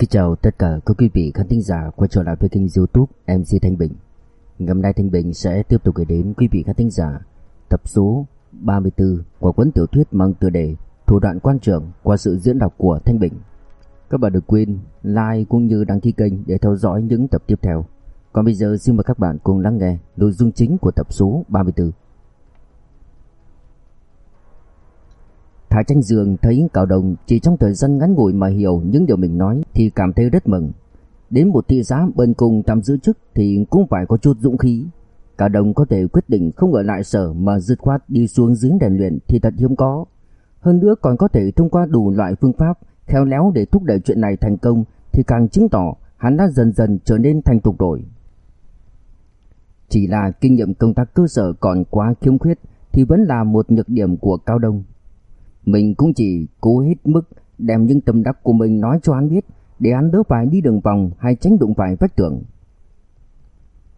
kính chào tất cả các quý vị khán thính giả quay trở lại với kênh youtube MC Thanh Bình. Ngày hôm nay Thanh Bình sẽ tiếp tục gửi đến quý vị khán thính giả tập số 34 của cuốn tiểu thuyết mang tựa đề Thủ đoạn quan trưởng qua sự diễn đọc của Thanh Bình. Các bạn đừng quên like cũng như đăng ký kênh để theo dõi những tập tiếp theo. Còn bây giờ xin mời các bạn cùng lắng nghe nội dung chính của tập số 34 Thái Tranh Dương thấy Cao Đồng chỉ trong thời gian ngắn ngủi mà hiểu những điều mình nói thì cảm thấy rất mừng. Đến một thị giá bên cùng tạm giữ chức thì cũng phải có chút dũng khí. Cao Đồng có thể quyết định không ở lại sở mà dứt khoát đi xuống dưới rèn luyện thì thật hiếm có. Hơn nữa còn có thể thông qua đủ loại phương pháp khéo léo để thúc đẩy chuyện này thành công thì càng chứng tỏ hắn đã dần dần trở nên thành thục rồi. Chỉ là kinh nghiệm công tác cơ sở còn quá khiếm khuyết thì vẫn là một nhược điểm của Cao Đông. Mình cũng chỉ cố hết mức đem những tâm đắc của mình nói cho hắn biết, để hắn đỡ phải đi đường vòng hay tránh đụng phải vách tường.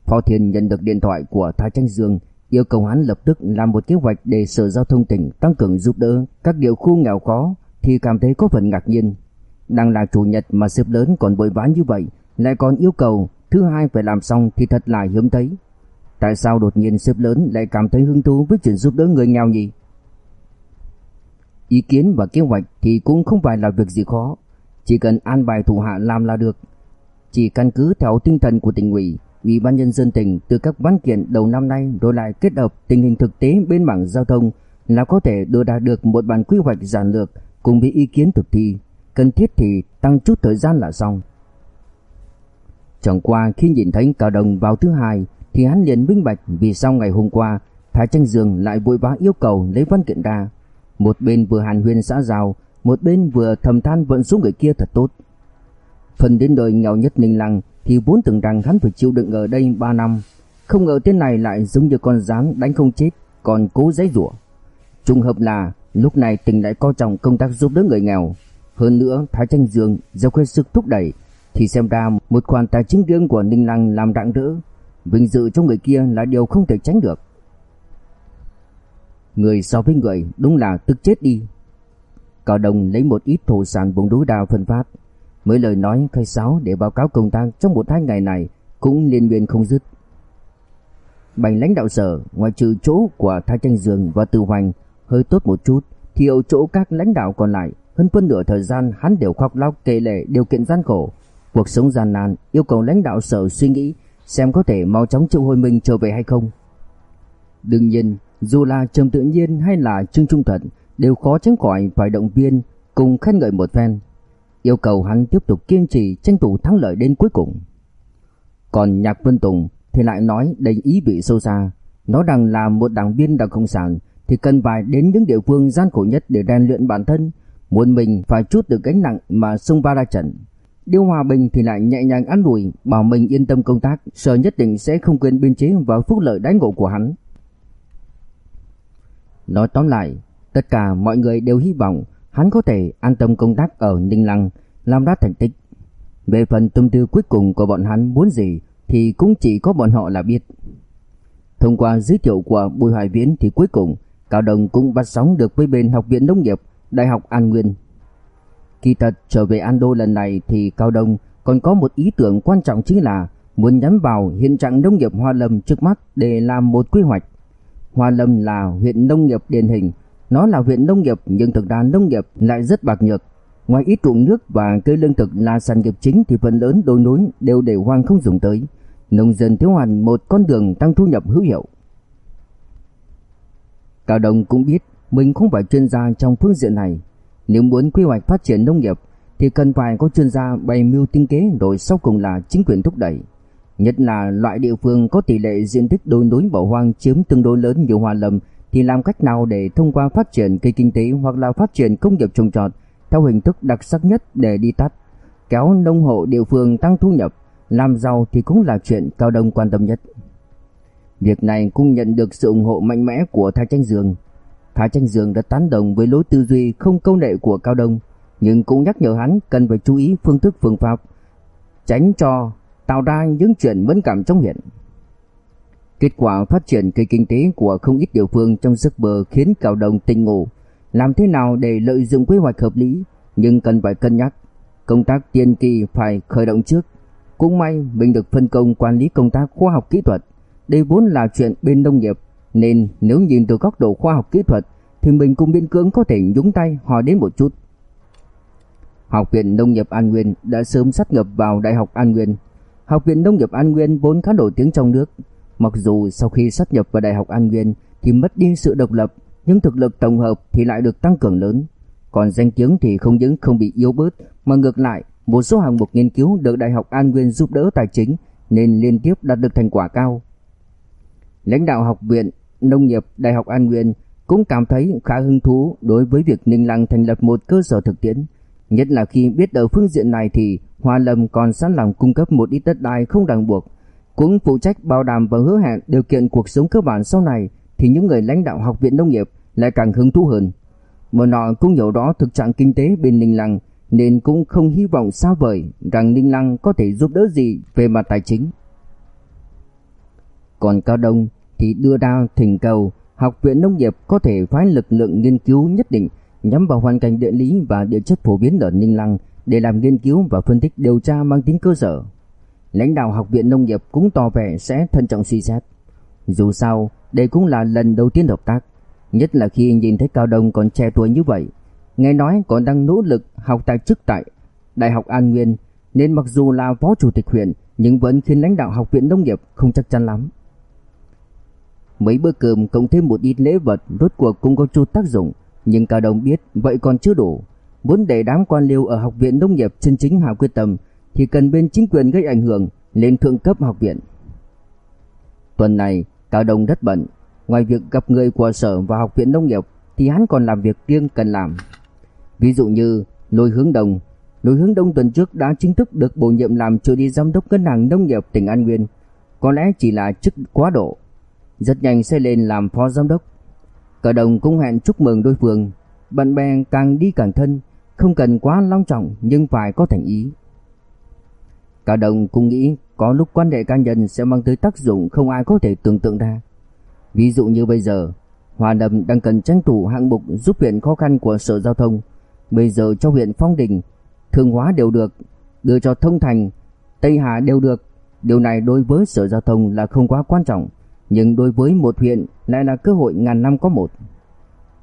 Phó Thiên nhận được điện thoại của Thái Tranh Dương, yêu cầu hắn lập tức làm một kế hoạch để Sở Giao thông tỉnh tăng cường giúp đỡ các địa khu nghèo khó, thì cảm thấy có phần ngạc nhiên. Đang là chủ nhật mà sếp lớn còn bồi vã như vậy, lại còn yêu cầu thứ hai phải làm xong thì thật là hiếm thấy. Tại sao đột nhiên sếp lớn lại cảm thấy hứng thú với chuyện giúp đỡ người nghèo nhỉ? Ý kiến và kế hoạch thì cũng không phải là việc gì khó, chỉ cần an bài thủ hạ làm là được. Chỉ căn cứ theo tinh thần của tỉnh ủy, ủy ban nhân dân tỉnh từ các văn kiện đầu năm nay rồi lại kết hợp tình hình thực tế bên mảng giao thông là có thể đưa ra được một bản quy hoạch giản lược cùng với ý kiến thực thi, cần thiết thì tăng chút thời gian là xong. Chẳng qua khi nhìn thấy Cao Đồng vào thứ hai thì hắn liền minh bạch vì sao ngày hôm qua Thái Tranh Dương lại vội vã yêu cầu lấy văn kiện ra. Một bên vừa hàn huyên xã giao, một bên vừa thầm than vận số người kia thật tốt. Phần đến đời nghèo nhất Ninh Lăng thì vốn tưởng rằng hắn phải chịu đựng ở đây 3 năm, không ngờ tên này lại giống như con rắn đánh không chết, còn cố giãy giụa. Trùng hợp là lúc này tỉnh lại coi trọng công tác giúp đỡ người nghèo, hơn nữa Thái Tranh Dương do khuyết sức thúc đẩy thì xem ra một khoản tài chính riêng của Ninh Lăng làm rạng rỡ, vinh dự cho người kia là điều không thể tránh được. Người so với người đúng là tức chết đi. Cao Đồng lấy một ít thổ sản vùng núi đào phân phát, mấy lời nói khai sáo để báo cáo công tác trong một hai ngày này cũng liên miên không dứt. Bành lãnh đạo sở, ngoài trừ chỗ của Thái Tranh Dương và Từ Hoành hơi tốt một chút, thì ở chỗ các lãnh đạo còn lại, hơn phân nửa thời gian hắn đều khóc lóc kể lể điều kiện gian khổ, cuộc sống gian nan, yêu cầu lãnh đạo sở suy nghĩ xem có thể mau chóng triệu hồi mình trở về hay không. Đương nhiên, dù là Trầm Tự Nhiên hay là Trương Trung Thuận đều khó tránh khỏi phải động viên cùng khen ngợi một phen, yêu cầu hắn tiếp tục kiên trì tranh thủ thắng lợi đến cuối cùng. Còn Nhạc Vân Tùng thì lại nói đầy ý vị sâu xa, nó rằng là một đảng viên đảng cộng sản thì cần phải đến những địa phương gian khổ nhất để rèn luyện bản thân, muốn mình phải chút được gánh nặng mà xông va ra trận. Điêu Hòa Bình thì lại nhẹ nhàng an ủi, bảo mình yên tâm công tác, sở nhất định sẽ không quên biên chế và phúc lợi đãi ngộ của hắn. Nói tóm lại, tất cả mọi người đều hy vọng hắn có thể an tâm công tác ở Ninh Lăng, làm ra thành tích. Về phần tâm tư cuối cùng của bọn hắn muốn gì thì cũng chỉ có bọn họ là biết. Thông qua giới thiệu của Bùi Hoài Viễn thì cuối cùng Cao Đồng cũng bắt sóng được với bên Học viện Nông nghiệp Đại học An Nguyên. Kỳ thật trở về An Đô lần này thì Cao Đồng còn có một ý tưởng quan trọng chính là muốn nhắm vào hiện trạng nông nghiệp Hoa Lâm trước mắt để làm một quy hoạch. Hoa Lâm là huyện nông nghiệp điển hình, nó là huyện nông nghiệp nhưng thực ra nông nghiệp lại rất bạc nhược. Ngoài ít ruộng nước và cây lương thực là sản nghiệp chính thì phần lớn đồi núi đều để hoang không dùng tới. Nông dân thiếu hoàn một con đường tăng thu nhập hữu hiệu. Cao Đông cũng biết mình không phải chuyên gia trong phương diện này. Nếu muốn quy hoạch phát triển nông nghiệp thì cần phải có chuyên gia bày mưu tinh kế rồi sau cùng là chính quyền thúc đẩy. Nhất là loại địa phương có tỷ lệ diện tích đồi núi bỏ hoang chiếm tương đối lớn như Hoa Lâm thì làm cách nào để thông qua phát triển cây kinh tế hoặc là phát triển công nghiệp trồng trọt theo hình thức đặc sắc nhất để đi tắt, kéo nông hộ địa phương tăng thu nhập, làm giàu thì cũng là chuyện Cao Đông quan tâm nhất. Việc này cũng nhận được sự ủng hộ mạnh mẽ của Thái Tranh Dương. Thái Tranh Dương đã tán đồng với lối tư duy không câu nệ của Cao Đông, nhưng cũng nhắc nhở hắn cần phải chú ý phương thức phương pháp, tránh cho tạo ra những chuyện mẫn cảm trong huyện. Kết quả phát triển cây kinh tế của không ít địa phương trong giấc mơ khiến Cao đồng tình ngủ, làm thế nào để lợi dụng quy hoạch hợp lý, nhưng cần phải cân nhắc. Công tác tiên kỳ phải khởi động trước. Cũng may mình được phân công quản lý công tác khoa học kỹ thuật. Đây vốn là chuyện bên nông nghiệp, nên nếu nhìn từ góc độ khoa học kỹ thuật thì mình cũng biên cưỡng có thể nhúng tay hỏi đến một chút. Học viện Nông nghiệp An Nguyên đã sớm sát nhập vào Đại học An Nguyên. Học viện Nông nghiệp An Nguyên vốn khá nổi tiếng trong nước, mặc dù sau khi sát nhập vào Đại học An Nguyên thì mất đi sự độc lập, nhưng thực lực tổng hợp thì lại được tăng cường lớn. Còn danh tiếng thì không những không bị yếu bớt mà ngược lại, một số hạng mục nghiên cứu được Đại học An Nguyên giúp đỡ tài chính nên liên tiếp đạt được thành quả cao. Lãnh đạo học viện Nông nghiệp Đại học An Nguyên cũng cảm thấy khá hứng thú đối với việc Ninh Lăng thành lập một cơ sở thực tiễn, nhất là khi biết ở phương diện này thì Hoa Lâm còn sẵn lòng cung cấp một ít đất đai không ràng buộc, cũng phụ trách bảo đảm và hứa hẹn điều kiện cuộc sống cơ bản sau này thì những người lãnh đạo học viện nông nghiệp lại càng hứng thú hơn. Mà nọ cũng hiểu rõ thực trạng kinh tế bên Ninh Lăng nên cũng không hy vọng xa vời rằng Ninh Lăng có thể giúp đỡ gì về mặt tài chính. Còn Cao Đông thì đưa ra thỉnh cầu học viện nông nghiệp có thể phái lực lượng nghiên cứu nhất định nhắm vào hoàn cảnh địa lý và địa chất phổ biến ở Ninh Lăng để làm nghiên cứu và phân tích điều tra mang tính cơ sở. Lãnh đạo học viện nông nghiệp cũng tỏ vẻ sẽ thận trọng suy xét. Dù sao, đây cũng là lần đầu tiên hợp tác, nhất là khi nhìn thấy Cao Đông còn trẻ tuổi như vậy. Nghe nói còn đang nỗ lực học tại chức tại Đại học An Nguyên, nên mặc dù là phó chủ tịch huyện nhưng vẫn khiến lãnh đạo học viện nông nghiệp không chắc chắn lắm. Mấy bữa cơm cộng thêm một ít lễ vật rốt cuộc cũng có chút tác dụng, nhưng Cao Đông biết vậy còn chưa đủ. Muốn để đám quan liêu ở học viện nông nghiệp chân chính hạ quyết tâm thì cần bên chính quyền gây ảnh hưởng lên thượng cấp học viện. Tuần này, Cao Đông rất bận, ngoài việc gặp người của sở và học viện nông nghiệp thì hắn còn làm việc riêng cần làm. Ví dụ như Lôi Hướng Đông, Lôi Hướng Đông tuần trước đã chính thức được bổ nhiệm làm trợ lý giám đốc ngân hàng nông nghiệp tỉnh An Nguyên, có lẽ chỉ là chức quá độ, rất nhanh sẽ lên làm phó giám đốc. Cả đồng cũng hẹn chúc mừng đối phương, bạn bè càng đi càng thân, không cần quá long trọng nhưng phải có thành ý. Cả đồng cũng nghĩ có lúc quan hệ cá nhân sẽ mang tới tác dụng không ai có thể tưởng tượng ra. Ví dụ như bây giờ, Hòa đầm đang cần tranh thủ hạng mục giúp huyện khó khăn của Sở Giao thông. Bây giờ cho huyện Phong Đình, Thường Hóa đều được, đưa cho Thông Thành, Tây Hà đều được. Điều này đối với Sở Giao thông là không quá quan trọng, nhưng đối với một huyện lại là cơ hội ngàn năm có một.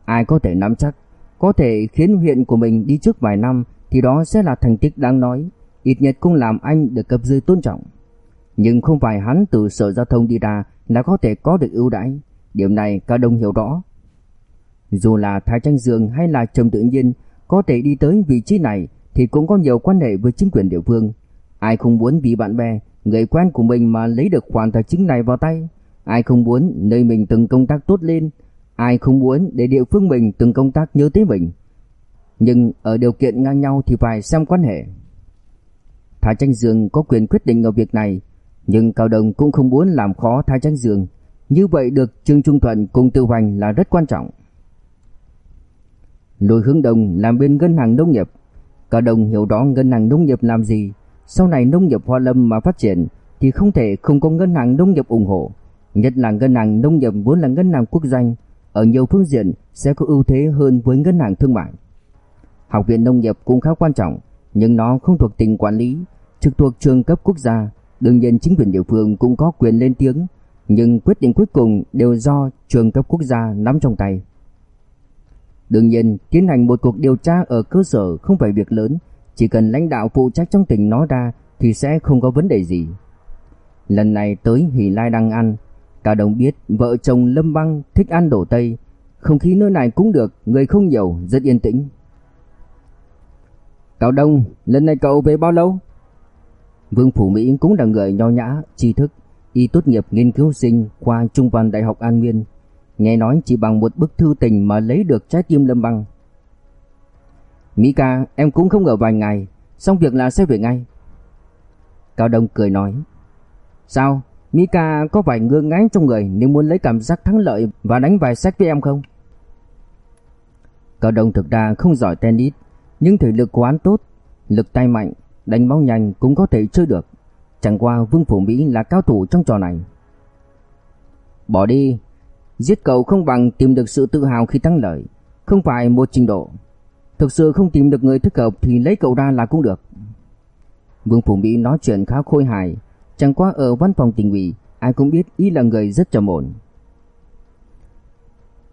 Ai có thể nắm chắc, có thể khiến huyện của mình đi trước vài năm thì đó sẽ là thành tích đáng nói, ít nhất cũng làm anh được cấp dưới tôn trọng. Nhưng không phải hắn từ sở giao thông đi ra là có thể có được ưu đãi, điểm này cả đông hiểu rõ. Dù là Thái Tranh Dương hay là Trầm Tự Nhiên có thể đi tới vị trí này thì cũng có nhiều quan hệ với chính quyền địa phương. Ai không muốn vì bạn bè, người quen của mình mà lấy được khoản tài chính này vào tay. Ai không muốn nơi mình từng công tác tốt lên, ai không muốn để địa phương mình từng công tác nhớ tới mình. Nhưng ở điều kiện ngang nhau thì phải xem quan hệ. Thái Tranh Dương có quyền quyết định ở việc này, nhưng Cao Đồng cũng không muốn làm khó Thái Tranh Dương. Như vậy được Trương Trung Thuận cùng Tư Hoành là rất quan trọng. Lôi hướng đồng làm bên ngân hàng nông nghiệp. Cao Đồng hiểu rõ ngân hàng nông nghiệp làm gì. Sau này nông nghiệp hoa lâm mà phát triển thì không thể không có ngân hàng nông nghiệp ủng hộ. Nhất là ngân hàng nông nghiệp vốn là ngân hàng quốc doanh, ở nhiều phương diện sẽ có ưu thế hơn với ngân hàng thương mại. Học viện nông nghiệp cũng khá quan trọng, nhưng nó không thuộc tỉnh quản lý, trực thuộc trường cấp quốc gia, đương nhiên chính quyền địa phương cũng có quyền lên tiếng, nhưng quyết định cuối cùng đều do trường cấp quốc gia nắm trong tay. Đương nhiên, tiến hành một cuộc điều tra ở cơ sở không phải việc lớn, chỉ cần lãnh đạo phụ trách trong tỉnh nói ra thì sẽ không có vấn đề gì. Lần này tới Hỷ Lai đang ăn, Cả đồng biết vợ chồng Lâm Băng thích ăn đổ Tây, không khí nơi này cũng được, người không nhiều, rất yên tĩnh. Cao Đông, lần này cậu về bao lâu? Vương Phủ Mỹ cũng là người nho nhã, tri thức, y tốt nghiệp nghiên cứu sinh khoa Trung văn Đại học An Nguyên. Nghe nói chỉ bằng một bức thư tình mà lấy được trái tim Lâm Băng. Mỹ ca, em cũng không ở vài ngày, xong việc là sẽ về ngay. Cao Đông cười nói. Sao, Mika có phải ngương ngáy trong người nếu muốn lấy cảm giác thắng lợi và đánh vài sách với em không? Cao Đông thực ra không giỏi tennis, nhưng thể lực của hắn tốt, lực tay mạnh, đánh bóng nhanh cũng có thể chơi được. Chẳng qua Vương Phủ Mỹ là cao thủ trong trò này. Bỏ đi, giết cậu không bằng tìm được sự tự hào khi thắng lợi, không phải một trình độ. Thực sự không tìm được người thích hợp thì lấy cậu ra là cũng được. Vương Phủ Mỹ nói chuyện khá khôi hài, chẳng qua ở văn phòng tỉnh ủy, ai cũng biết y là người rất trầm ổn.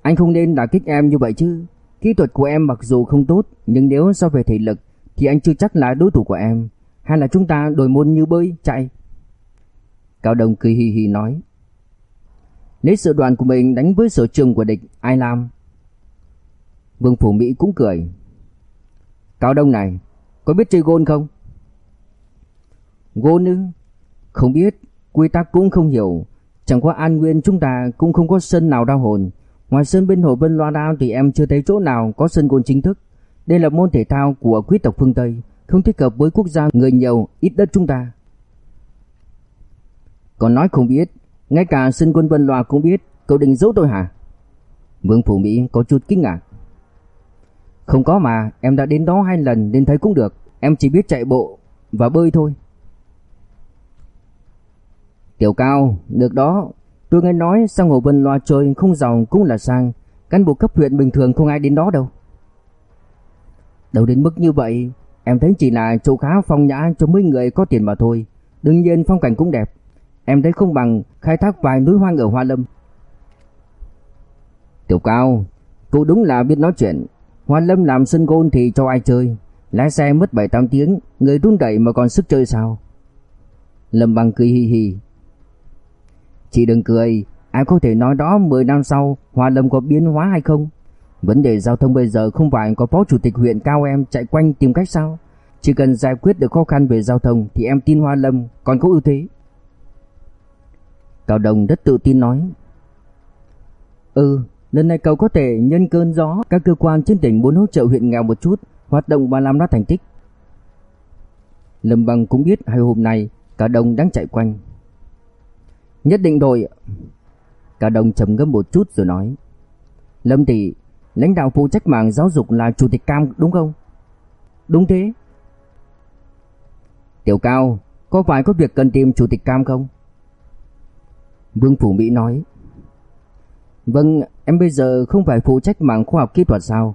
Anh không nên đả kích em như vậy chứ. Kỹ thuật của em mặc dù không tốt, nhưng nếu so về thể lực thì anh chưa chắc là đối thủ của em. Hay là chúng ta đổi môn như bơi, chạy? Cao Đông cười hì hì nói. Lấy sự đoàn của mình đánh với sở trường của địch, ai làm? Vương Phủ Mỹ cũng cười. Cao Đông này, có biết chơi gôn không? Gôn ư? Không biết, quy tắc cũng không hiểu. Chẳng qua An Nguyên chúng ta cũng không có sân nào đau hồn. Ngoài sân bên hồ Vân Loa Đao thì em chưa thấy chỗ nào có sân gôn chính thức. Đây là môn thể thao của quý tộc phương Tây, không thích hợp với quốc gia người nhiều, ít đất chúng ta. Còn nói không biết, ngay cả sân quân Vân Loa cũng biết, cậu định giấu tôi hả? Vương Phủ Mỹ có chút kinh ngạc. Không có mà, em đã đến đó hai lần nên thấy cũng được, em chỉ biết chạy bộ và bơi thôi. Tiểu Cao, được đó, tôi nghe nói sang Hồ Vân Loa chơi không giàu cũng là sang, cán bộ cấp huyện bình thường không ai đến đó đâu. Đâu đến mức như vậy, em thấy chỉ là chỗ khá phong nhã cho mấy người có tiền mà thôi. Đương nhiên phong cảnh cũng đẹp. Em thấy không bằng khai thác vài núi hoang ở Hoa Lâm. Tiểu Cao, cô đúng là biết nói chuyện. Hoa Lâm làm sân gôn thì cho ai chơi. Lái xe mất 7-8 tiếng, người run đẩy mà còn sức chơi sao? Lâm Bằng cười hì hì. Chị đừng cười, ai có thể nói đó 10 năm sau Hoa Lâm có biến hóa hay không? Vấn đề giao thông bây giờ không phải có phó chủ tịch huyện cao em chạy quanh tìm cách sao? Chỉ cần giải quyết được khó khăn về giao thông thì em tin Hoa Lâm còn có ưu thế. Cao Đồng rất tự tin nói. Ừ, lần này cậu có thể nhân cơn gió các cơ quan trên tỉnh muốn hỗ trợ huyện nghèo một chút, hoạt động và làm ra thành tích. Lâm Bằng cũng biết hai hôm nay Cao Đồng đang chạy quanh. Nhất định rồi. cả Đồng trầm ngâm một chút rồi nói. Lâm tỷ, lãnh đạo phụ trách mảng giáo dục là chủ tịch Cam đúng không? Đúng thế. Tiểu Cao, có phải có việc cần tìm chủ tịch Cam không? Vương Phủ Mỹ nói. Vâng, em bây giờ không phải phụ trách mảng khoa học kỹ thuật sao?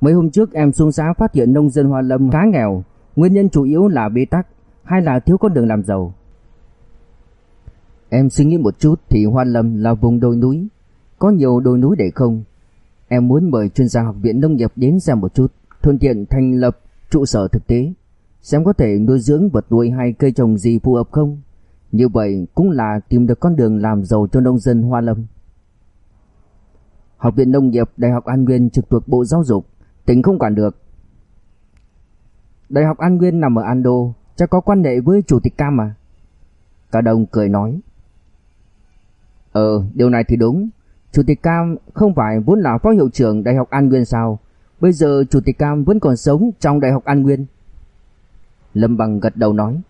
Mấy hôm trước em xuống xã phát hiện nông dân Hoa Lâm khá nghèo, nguyên nhân chủ yếu là bế tắc hay là thiếu con đường làm giàu. Em suy nghĩ một chút thì Hoa Lâm là vùng đồi núi, có nhiều đồi núi để không. Em muốn mời chuyên gia học viện nông nghiệp đến xem một chút, thuận tiện thành lập trụ sở thực tế, xem có thể nuôi dưỡng vật nuôi hay cây trồng gì phù hợp không. Như vậy cũng là tìm được con đường làm giàu cho nông dân Hoa Lâm. Học viện Nông nghiệp Đại học An Nguyên trực thuộc Bộ Giáo dục, tỉnh không quản được. Đại học An Nguyên nằm ở An Đô, chắc có quan hệ với Chủ tịch Cam mà. Cả đồng cười nói. Ờ, điều này thì đúng. Chủ tịch Cam không phải vốn là phó hiệu trưởng Đại học An Nguyên sao? Bây giờ Chủ tịch Cam vẫn còn sống trong Đại học An Nguyên. Lâm Bằng gật đầu nói.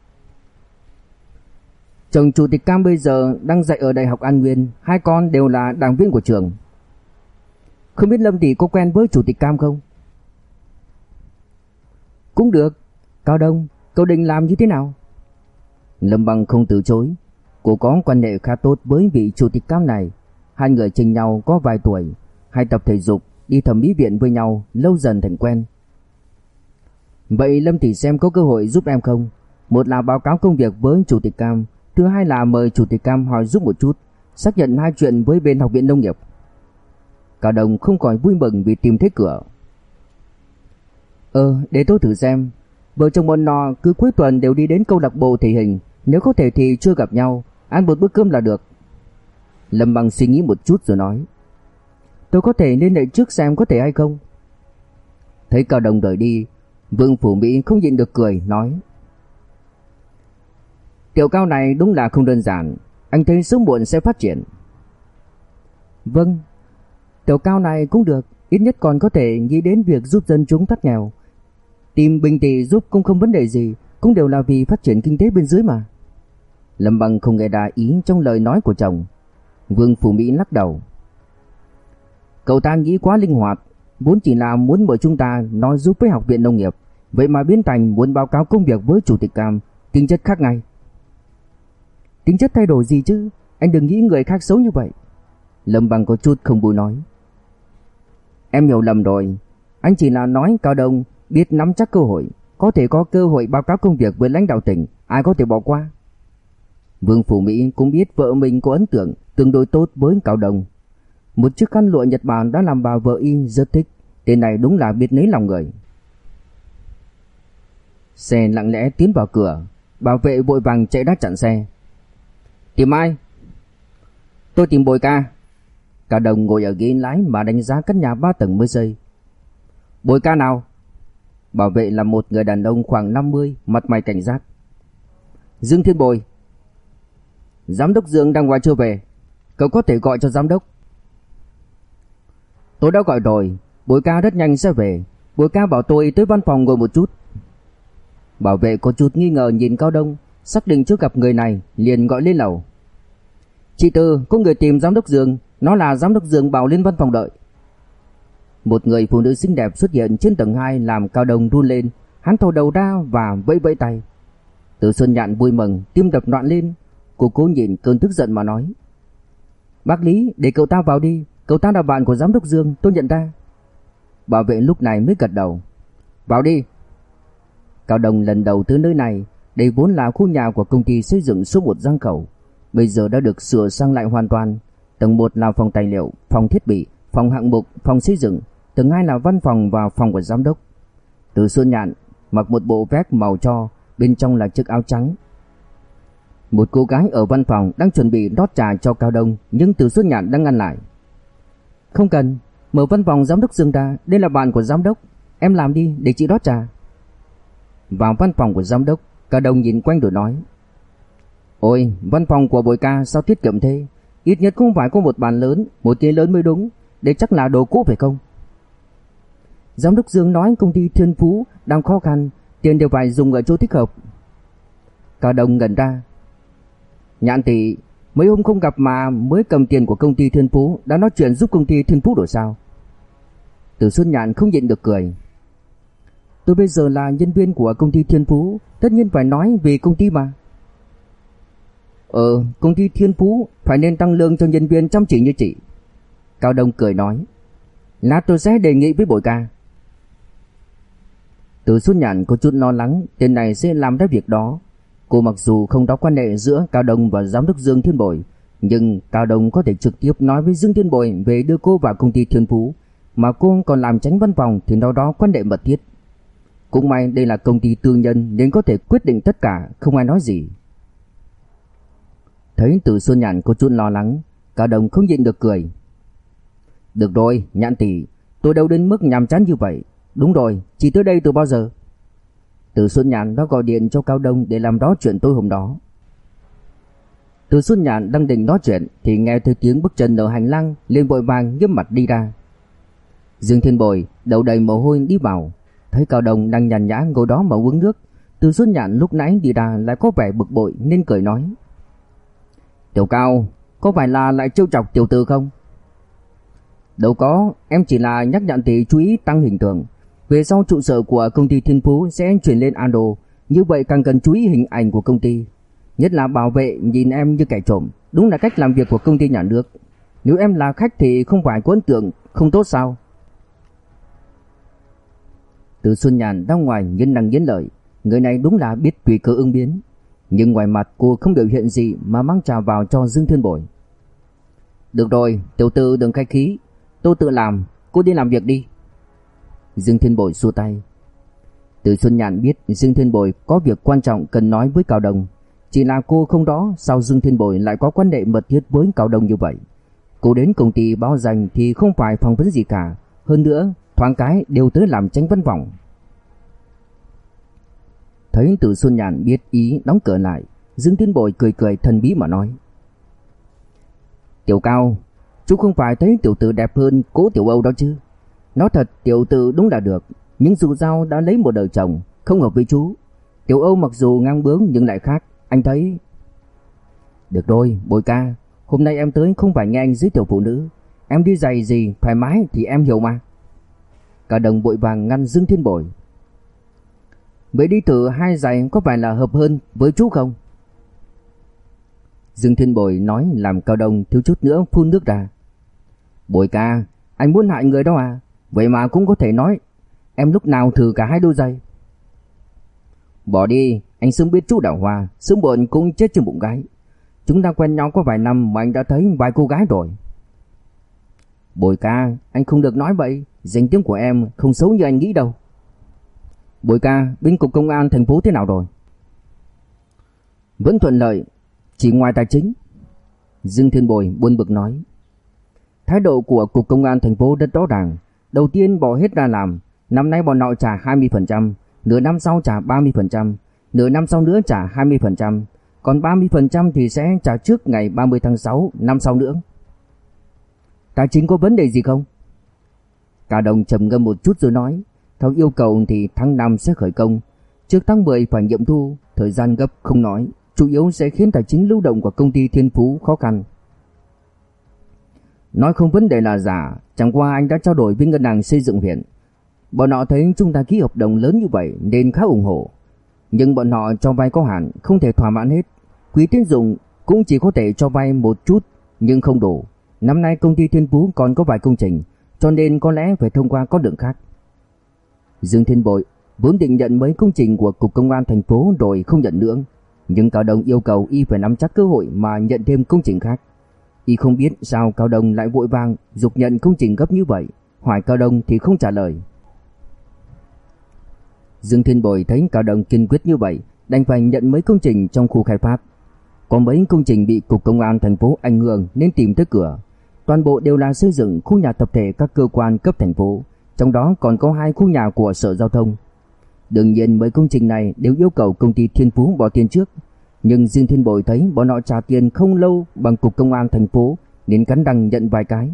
Chồng Chủ tịch Cam bây giờ đang dạy ở Đại học An Nguyên, hai con đều là đảng viên của trường. Không biết Lâm Tỷ có quen với Chủ tịch Cam không? Cũng được. Cao Đông, cậu định làm như thế nào? Lâm Bằng không từ chối. Cô có quan hệ khá tốt với vị Chủ tịch Cam này. Hai người chênh nhau có vài tuổi, hai tập thể dục, đi thẩm mỹ viện với nhau, lâu dần thành quen. Vậy Lâm Tỷ xem có cơ hội giúp em không? Một là báo cáo công việc với Chủ tịch Cam, thứ hai là mời Chủ tịch Cam hỏi giúp một chút, xác nhận hai chuyện với bên học viện nông nghiệp. Cả đồng không khỏi vui mừng vì tìm thấy cửa. Ờ, để tôi thử xem. Vợ chồng bọn nọ cứ cuối tuần đều đi đến câu lạc bộ thể hình, nếu có thể thì chưa gặp nhau, ăn một bữa cơm là được. Lâm Bằng suy nghĩ một chút rồi nói. Tôi có thể liên hệ trước xem có thể hay không. Thấy Cao Đồng rời đi, Vương Phủ Mỹ không nhịn được cười, nói. Tiểu cao này đúng là không đơn giản, anh thấy sớm muộn sẽ phát triển. Vâng, tiểu cao này cũng được, ít nhất còn có thể nghĩ đến việc giúp dân chúng thoát nghèo. Tìm bình tỷ giúp cũng không vấn đề gì, cũng đều là vì phát triển kinh tế bên dưới mà. Lâm Bằng không nghe đà ý trong lời nói của chồng. Vương Phủ Mỹ lắc đầu. Cậu ta nghĩ quá linh hoạt, vốn chỉ là muốn mời chúng ta nói giúp với học viện nông nghiệp, vậy mà biến thành muốn báo cáo công việc với chủ tịch Cam, tính chất khác ngay. Tính chất thay đổi gì chứ, anh đừng nghĩ người khác xấu như vậy. Lâm Bằng có chút không vui nói. Em hiểu lầm rồi, anh chỉ là nói Cao Đông biết nắm chắc cơ hội, có thể có cơ hội báo cáo công việc với lãnh đạo tỉnh, ai có thể bỏ qua. Vương Phủ Mỹ cũng biết vợ mình có ấn tượng tương đối tốt với Cao Đông. Một chiếc khăn lụa Nhật Bản đã làm bà vợ y rất thích, tên này đúng là biết lấy lòng người. Xe lặng lẽ tiến vào cửa, bảo vệ vội vàng chạy đắt chặn xe. Tìm ai? Tôi tìm bồi ca. Cao Đông ngồi ở ghế lái mà đánh giá căn nhà ba tầng mới xây. Bồi ca nào? Bảo vệ là một người đàn ông khoảng 50, mặt mày cảnh giác. Dương Thiên Bồi. Giám đốc Dương đang ngoài chưa về. Cậu có thể gọi cho giám đốc. Tôi đã gọi rồi, Bùi ca rất nhanh sẽ về. Bùi ca bảo tôi tới văn phòng ngồi một chút. Bảo vệ có chút nghi ngờ nhìn Cao Đông, xác định chưa gặp người này, liền gọi lên lầu. Chị Tư, có người tìm giám đốc Dương, nó là giám đốc Dương bảo lên văn phòng đợi. Một người phụ nữ xinh đẹp xuất hiện trên tầng 2 làm Cao Đông run lên, hắn thò đầu ra và vẫy vẫy tay. Từ Xuân Nhạn vui mừng, tim đập loạn lên, cô cố nhìn cơn tức giận mà nói: "Bác Lý, để cậu ta vào đi, cậu ta là bạn của giám đốc Dương, tôi nhận ra." Bảo vệ lúc này mới gật đầu. "Vào đi." Cao Đông lần đầu tới nơi này, đây vốn là khu nhà của công ty xây dựng số 1 Giang Khẩu, bây giờ đã được sửa sang lại hoàn toàn. Tầng 1 là phòng tài liệu, phòng thiết bị, phòng hạng mục, phòng xây dựng, tầng 2 là văn phòng và phòng của giám đốc. Từ Xuân Nhạn mặc một bộ vest màu cho, bên trong là chiếc áo trắng. Một cô gái ở văn phòng đang chuẩn bị rót trà cho Cao Đông, nhưng Từ Xuân Nhạn đang ngăn lại. "Không cần, mở văn phòng giám đốc Dương ra, đây là bạn của giám đốc, em làm đi để chị rót trà." Vào văn phòng của giám đốc, Cao Đông nhìn quanh rồi nói: "Ôi, văn phòng của Bội Ca sao tiết kiệm thế? Ít nhất cũng phải có một bàn lớn, một ghế lớn mới đúng, để chắc là đồ cũ phải không?" Giám đốc Dương nói công ty Thiên Phú đang khó khăn, tiền đều phải dùng ở chỗ thích hợp. Cao Đông ngẩn ra. Nhãn tỷ, mấy hôm không gặp mà mới cầm tiền của công ty Thiên Phú đã nói chuyện giúp công ty Thiên Phú rồi sao? Từ Xuân Nhạn không nhịn được cười. Tôi bây giờ là nhân viên của công ty Thiên Phú, tất nhiên phải nói về công ty mà. Ờ, công ty Thiên Phú phải nên tăng lương cho nhân viên chăm chỉ như chị. Cao Đông cười nói. Lát tôi sẽ đề nghị với bội ca. Từ Xuân Nhạn có chút lo lắng tên này sẽ làm ra việc đó. Cô mặc dù không có quan hệ giữa Cao Đông và giám đốc Dương Thiên Bội, nhưng Cao Đông có thể trực tiếp nói với Dương Thiên Bội về đưa cô vào công ty Thiên Phú, mà cô còn làm tránh văn phòng thì đâu đó quan hệ mật thiết. Cũng may đây là công ty tư nhân nên có thể quyết định tất cả, không ai nói gì. Thấy Từ Xuân Nhạn có chút lo lắng, Cao Đông không nhịn được cười. Được rồi, Nhạn tỷ, tôi đâu đến mức nhàm chán như vậy, Đúng rồi, chỉ tới đây từ bao giờ? Từ Xuân Nhàn đã gọi điện cho Cao Đông để làm rõ chuyện tối hôm đó. Từ Xuân Nhàn đang định nói chuyện thì nghe thấy tiếng bước chân ở hành lang, liền vội vàng nghiêm mặt đi ra. Dương Thiên Bồi đầu đầy mồ hôi đi vào, thấy Cao Đông đang nhàn nhã ngồi đó mà uống nước. Từ Xuân Nhàn lúc nãy đi ra lại có vẻ bực bội nên cười nói: "Tiểu Cao, có phải là lại trêu chọc tiểu tử không?" "Đâu có, em chỉ là nhắc nhặn tỷ chú ý tăng hình tượng." Về sau trụ sở của công ty Thiên Phú sẽ chuyển lên Ando, như vậy càng cần chú ý hình ảnh của công ty. Nhất là bảo vệ nhìn em như kẻ trộm, đúng là cách làm việc của công ty nhà nước. Nếu em là khách thì không phải có ấn tượng không tốt sao? Từ Xuân Nhàn đang ngoài nhân năng nghiến lợi, người này đúng là biết tùy cơ ứng biến. Nhưng ngoài mặt cô không biểu hiện gì mà mang trà vào cho Dương Thiên Bội. Được rồi, tiểu tư đừng khách khí, tôi tự làm, cô đi làm việc đi. Dương Thiên Bội xua tay. Từ Xuân Nhạn biết Dương Thiên Bội có việc quan trọng cần nói với Cao Đồng, Chỉ là cô không đó sao Dương Thiên Bội lại có quan hệ mật thiết với Cao Đồng như vậy. Cô đến công ty báo danh thì không phải phỏng vấn gì cả. Hơn nữa, thoáng cái đều tới làm tránh văn phòng. Thấy Từ Xuân Nhạn biết ý đóng cửa lại, Dương Thiên Bội cười cười thần bí mà nói. Tiểu Cao, chú không phải thấy tiểu tử đẹp hơn cố tiểu Âu đó chứ? Nói thật, tiểu tử đúng là được, Nhưng dù sao đã lấy một đời chồng, Không hợp với chú. Tiểu Âu mặc dù ngang bướng nhưng lại khác, Anh thấy. Được rồi bồi ca, Hôm nay em tới không phải nghe anh giới thiệu phụ nữ. Em đi giày gì, thoải mái thì em hiểu mà. Cả đồng bội vàng ngăn Dương Thiên Bội. Vậy đi thử hai giày có phải là hợp hơn với chú không? Dương Thiên Bội nói làm cao đồng thiếu chút nữa phun nước ra. Bội ca, Anh muốn hại người đó à? Vậy mà cũng có thể nói Em lúc nào thử cả hai đôi giày Bỏ đi, anh sớm biết chú Đào Hoa, sớm muộn cũng chết trên bụng gái. Chúng ta quen nhau có vài năm mà anh đã thấy vài cô gái rồi. Bồi ca, anh không được nói vậy, danh tiếng của em không xấu như anh nghĩ đâu. Bồi ca, bên cục công an thành phố thế nào rồi? Vẫn thuận lợi, chỉ ngoài tài chính. Dương Thiên Bồi buồn bực nói. Thái độ của cục công an thành phố rất rõ ràng. Đầu tiên bỏ hết ra làm, năm nay bọn nọ trả 20%, nửa năm sau trả 30%, nửa năm sau nữa trả 20%, còn 30% thì sẽ trả trước ngày 30 tháng 6 năm sau nữa. Tài chính có vấn đề gì không? Cả đồng trầm ngâm một chút rồi nói, theo yêu cầu thì tháng 5 sẽ khởi công, trước tháng 10 phải nghiệm thu, thời gian gấp không nói, chủ yếu sẽ khiến tài chính lưu động của công ty Thiên Phú khó khăn. Nói không vấn đề là giả, chẳng qua anh đã trao đổi với ngân hàng xây dựng huyện. Bọn họ thấy chúng ta ký hợp đồng lớn như vậy nên khá ủng hộ. Nhưng bọn họ cho vay có hạn, không thể thỏa mãn hết. Quỹ tín dụng cũng chỉ có thể cho vay một chút nhưng không đủ. Năm nay công ty Thiên Phú còn có vài công trình, cho nên có lẽ phải thông qua con đường khác. Dương Thiên Bội vốn định nhận mấy công trình của cục công an thành phố rồi không nhận nữa, nhưng Cao Đông yêu cầu y phải nắm chắc cơ hội mà nhận thêm công trình khác. Y không biết sao Cao Đông lại vội vàng dục nhận công trình gấp như vậy, hỏi Cao Đông thì không trả lời. Dương Thiên bồi thấy Cao Đông kiên quyết như vậy, đành phải nhận mấy công trình trong khu khai phát. Có mấy công trình bị cục công an thành phố ảnh hưởng nên tìm tới cửa. Toàn bộ đều là xây dựng khu nhà tập thể các cơ quan cấp thành phố, trong đó còn có hai khu nhà của Sở Giao thông. Đương nhiên mấy công trình này đều yêu cầu công ty Thiên Phú bỏ tiền trước, nhưng riêng Thiên Bội thấy bọn họ trả tiền không lâu bằng cục công an thành phố nên cắn răng nhận vài cái.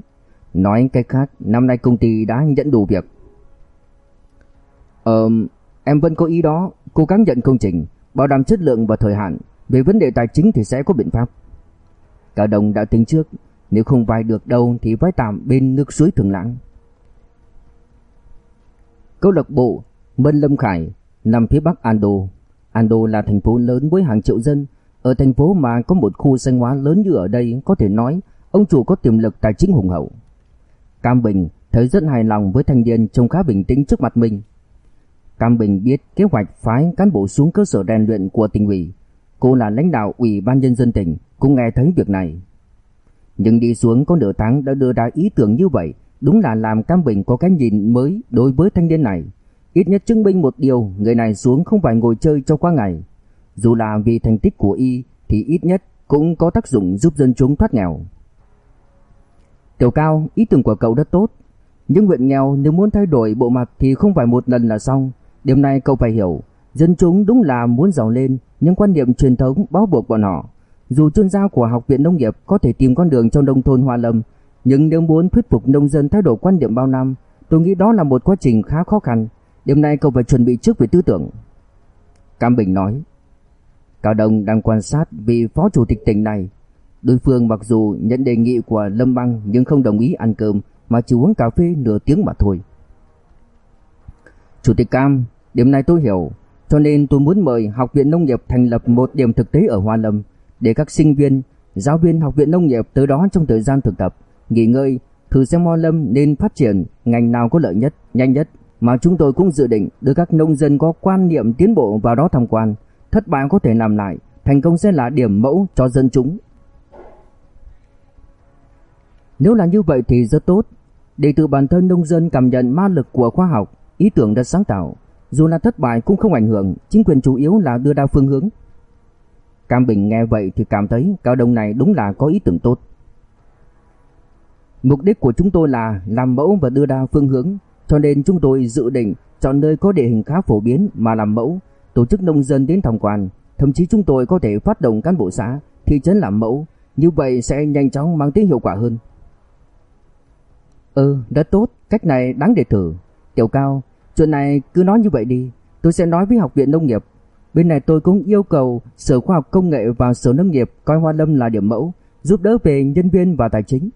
Nói cách khác, năm nay công ty đã nhận đủ việc. Ờ, em vẫn có ý đó, cố gắng nhận công trình, bảo đảm chất lượng và thời hạn. Về vấn đề tài chính thì sẽ có biện pháp. Cả đồng đã tính trước, nếu không vay được đâu thì phải tạm bên nước suối Thường Lãng. Câu lạc bộ Mân Lâm Khải nằm phía bắc Ando. Ando là thành phố lớn với hàng triệu dân. Ở thành phố mà có một khu xanh hóa lớn như ở đây có thể nói ông chủ có tiềm lực tài chính hùng hậu. Cam Bình thấy rất hài lòng với thanh niên trông khá bình tĩnh trước mặt mình. Cam Bình biết kế hoạch phái cán bộ xuống cơ sở rèn luyện của tỉnh ủy. Cô là lãnh đạo ủy ban nhân dân tỉnh, cũng nghe thấy việc này. Nhưng đi xuống có nửa tháng đã đưa ra ý tưởng như vậy, đúng là làm Cam Bình có cái nhìn mới đối với thanh niên này. Ít nhất chứng minh một điều, người này xuống không phải ngồi chơi cho qua ngày. Dù là vì thành tích của y thì ít nhất cũng có tác dụng giúp dân chúng thoát nghèo. Tiểu Cao, ý tưởng của cậu rất tốt. Nhưng huyện nghèo nếu muốn thay đổi bộ mặt thì không phải một lần là xong. Điểm này cậu phải hiểu. Dân chúng đúng là muốn giàu lên, nhưng quan niệm truyền thống bao buộc bọn họ. Dù chuyên gia của học viện nông nghiệp có thể tìm con đường trong nông thôn Hoa Lâm, nhưng nếu muốn thuyết phục nông dân thay đổi quan điểm bao năm, tôi nghĩ đó là một quá trình khá khó khăn. Điểm này cậu phải chuẩn bị trước về tư tưởng. Cam Bình nói. Cao Đông đang quan sát vị phó chủ tịch tỉnh này. Đối phương mặc dù nhận đề nghị của Lâm Băng nhưng không đồng ý ăn cơm mà chỉ uống cà phê nửa tiếng mà thôi. Chủ tịch Cam, điểm này tôi hiểu, cho nên tôi muốn mời Học viện Nông nghiệp thành lập một điểm thực tế ở Hoa Lâm để các sinh viên, giáo viên Học viện Nông nghiệp tới đó trong thời gian thực tập, nghỉ ngơi, thử xem Hoa Lâm nên phát triển ngành nào có lợi nhất, nhanh nhất mà chúng tôi cũng dự định đưa các nông dân có quan niệm tiến bộ vào đó tham quan, thất bại có thể làm lại, thành công sẽ là điểm mẫu cho dân chúng. Nếu là như vậy thì rất tốt, để từ bản thân nông dân cảm nhận ma lực của khoa học, ý tưởng đã sáng tạo, dù là thất bại cũng không ảnh hưởng, chính quyền chủ yếu là đưa ra phương hướng. Cam Bình nghe vậy thì cảm thấy cao đồng này đúng là có ý tưởng tốt. Mục đích của chúng tôi là làm mẫu và đưa ra phương hướng, cho nên chúng tôi dự định chọn nơi có địa hình khá phổ biến mà làm mẫu, tổ chức nông dân đến tham quan, thậm chí chúng tôi có thể phát động cán bộ xã, thị trấn làm mẫu, như vậy sẽ nhanh chóng mang tính hiệu quả hơn. Ừ, rất tốt, cách này đáng để thử. Tiểu Cao, chuyện này cứ nói như vậy đi, tôi sẽ nói với học viện nông nghiệp. Bên này tôi cũng yêu cầu Sở Khoa học Công nghệ và Sở Nông nghiệp coi Hoa Lâm là điểm mẫu, giúp đỡ về nhân viên và tài chính.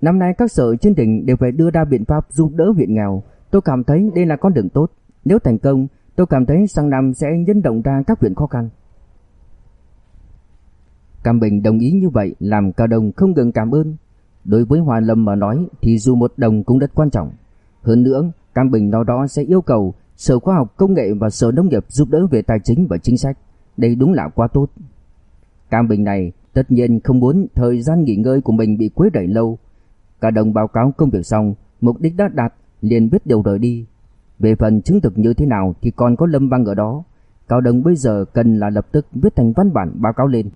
Năm nay các sở trên tỉnh đều phải đưa ra biện pháp giúp đỡ huyện nghèo, Tôi cảm thấy đây là con đường tốt. Nếu thành công, tôi cảm thấy sang năm sẽ nhân động ra các huyện khó khăn. Cam Bình đồng ý như vậy làm Cao Đông không ngừng cảm ơn. Đối với Hoa Lâm mà nói thì dù một đồng cũng rất quan trọng. Hơn nữa, Cam Bình nói đó sẽ yêu cầu Sở Khoa học Công nghệ và Sở Nông nghiệp giúp đỡ về tài chính và chính sách. Đây đúng là quá tốt. Cam Bình này tất nhiên không muốn thời gian nghỉ ngơi của mình bị quấy rầy lâu. Cả đồng báo cáo công việc xong, mục đích đã đạt, liền biết điều rời đi. Về phần chứng thực như thế nào thì còn có Lâm Văn ở đó. Cao Đồng bây giờ cần là lập tức viết thành văn bản báo cáo lên.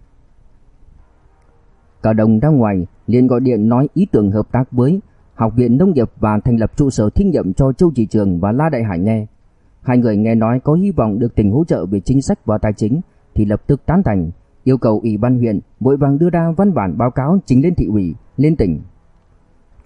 Cao Đồng ra ngoài liền gọi điện nói ý tưởng hợp tác với Học viện Nông nghiệp và thành lập trụ sở thí nghiệm cho Châu Chỉ Trường và La Đại Hải nghe. Hai người nghe nói có hy vọng được tỉnh hỗ trợ về chính sách và tài chính thì lập tức tán thành, yêu cầu ủy ban huyện vội vàng đưa ra văn bản báo cáo chính lên thị ủy, lên tỉnh.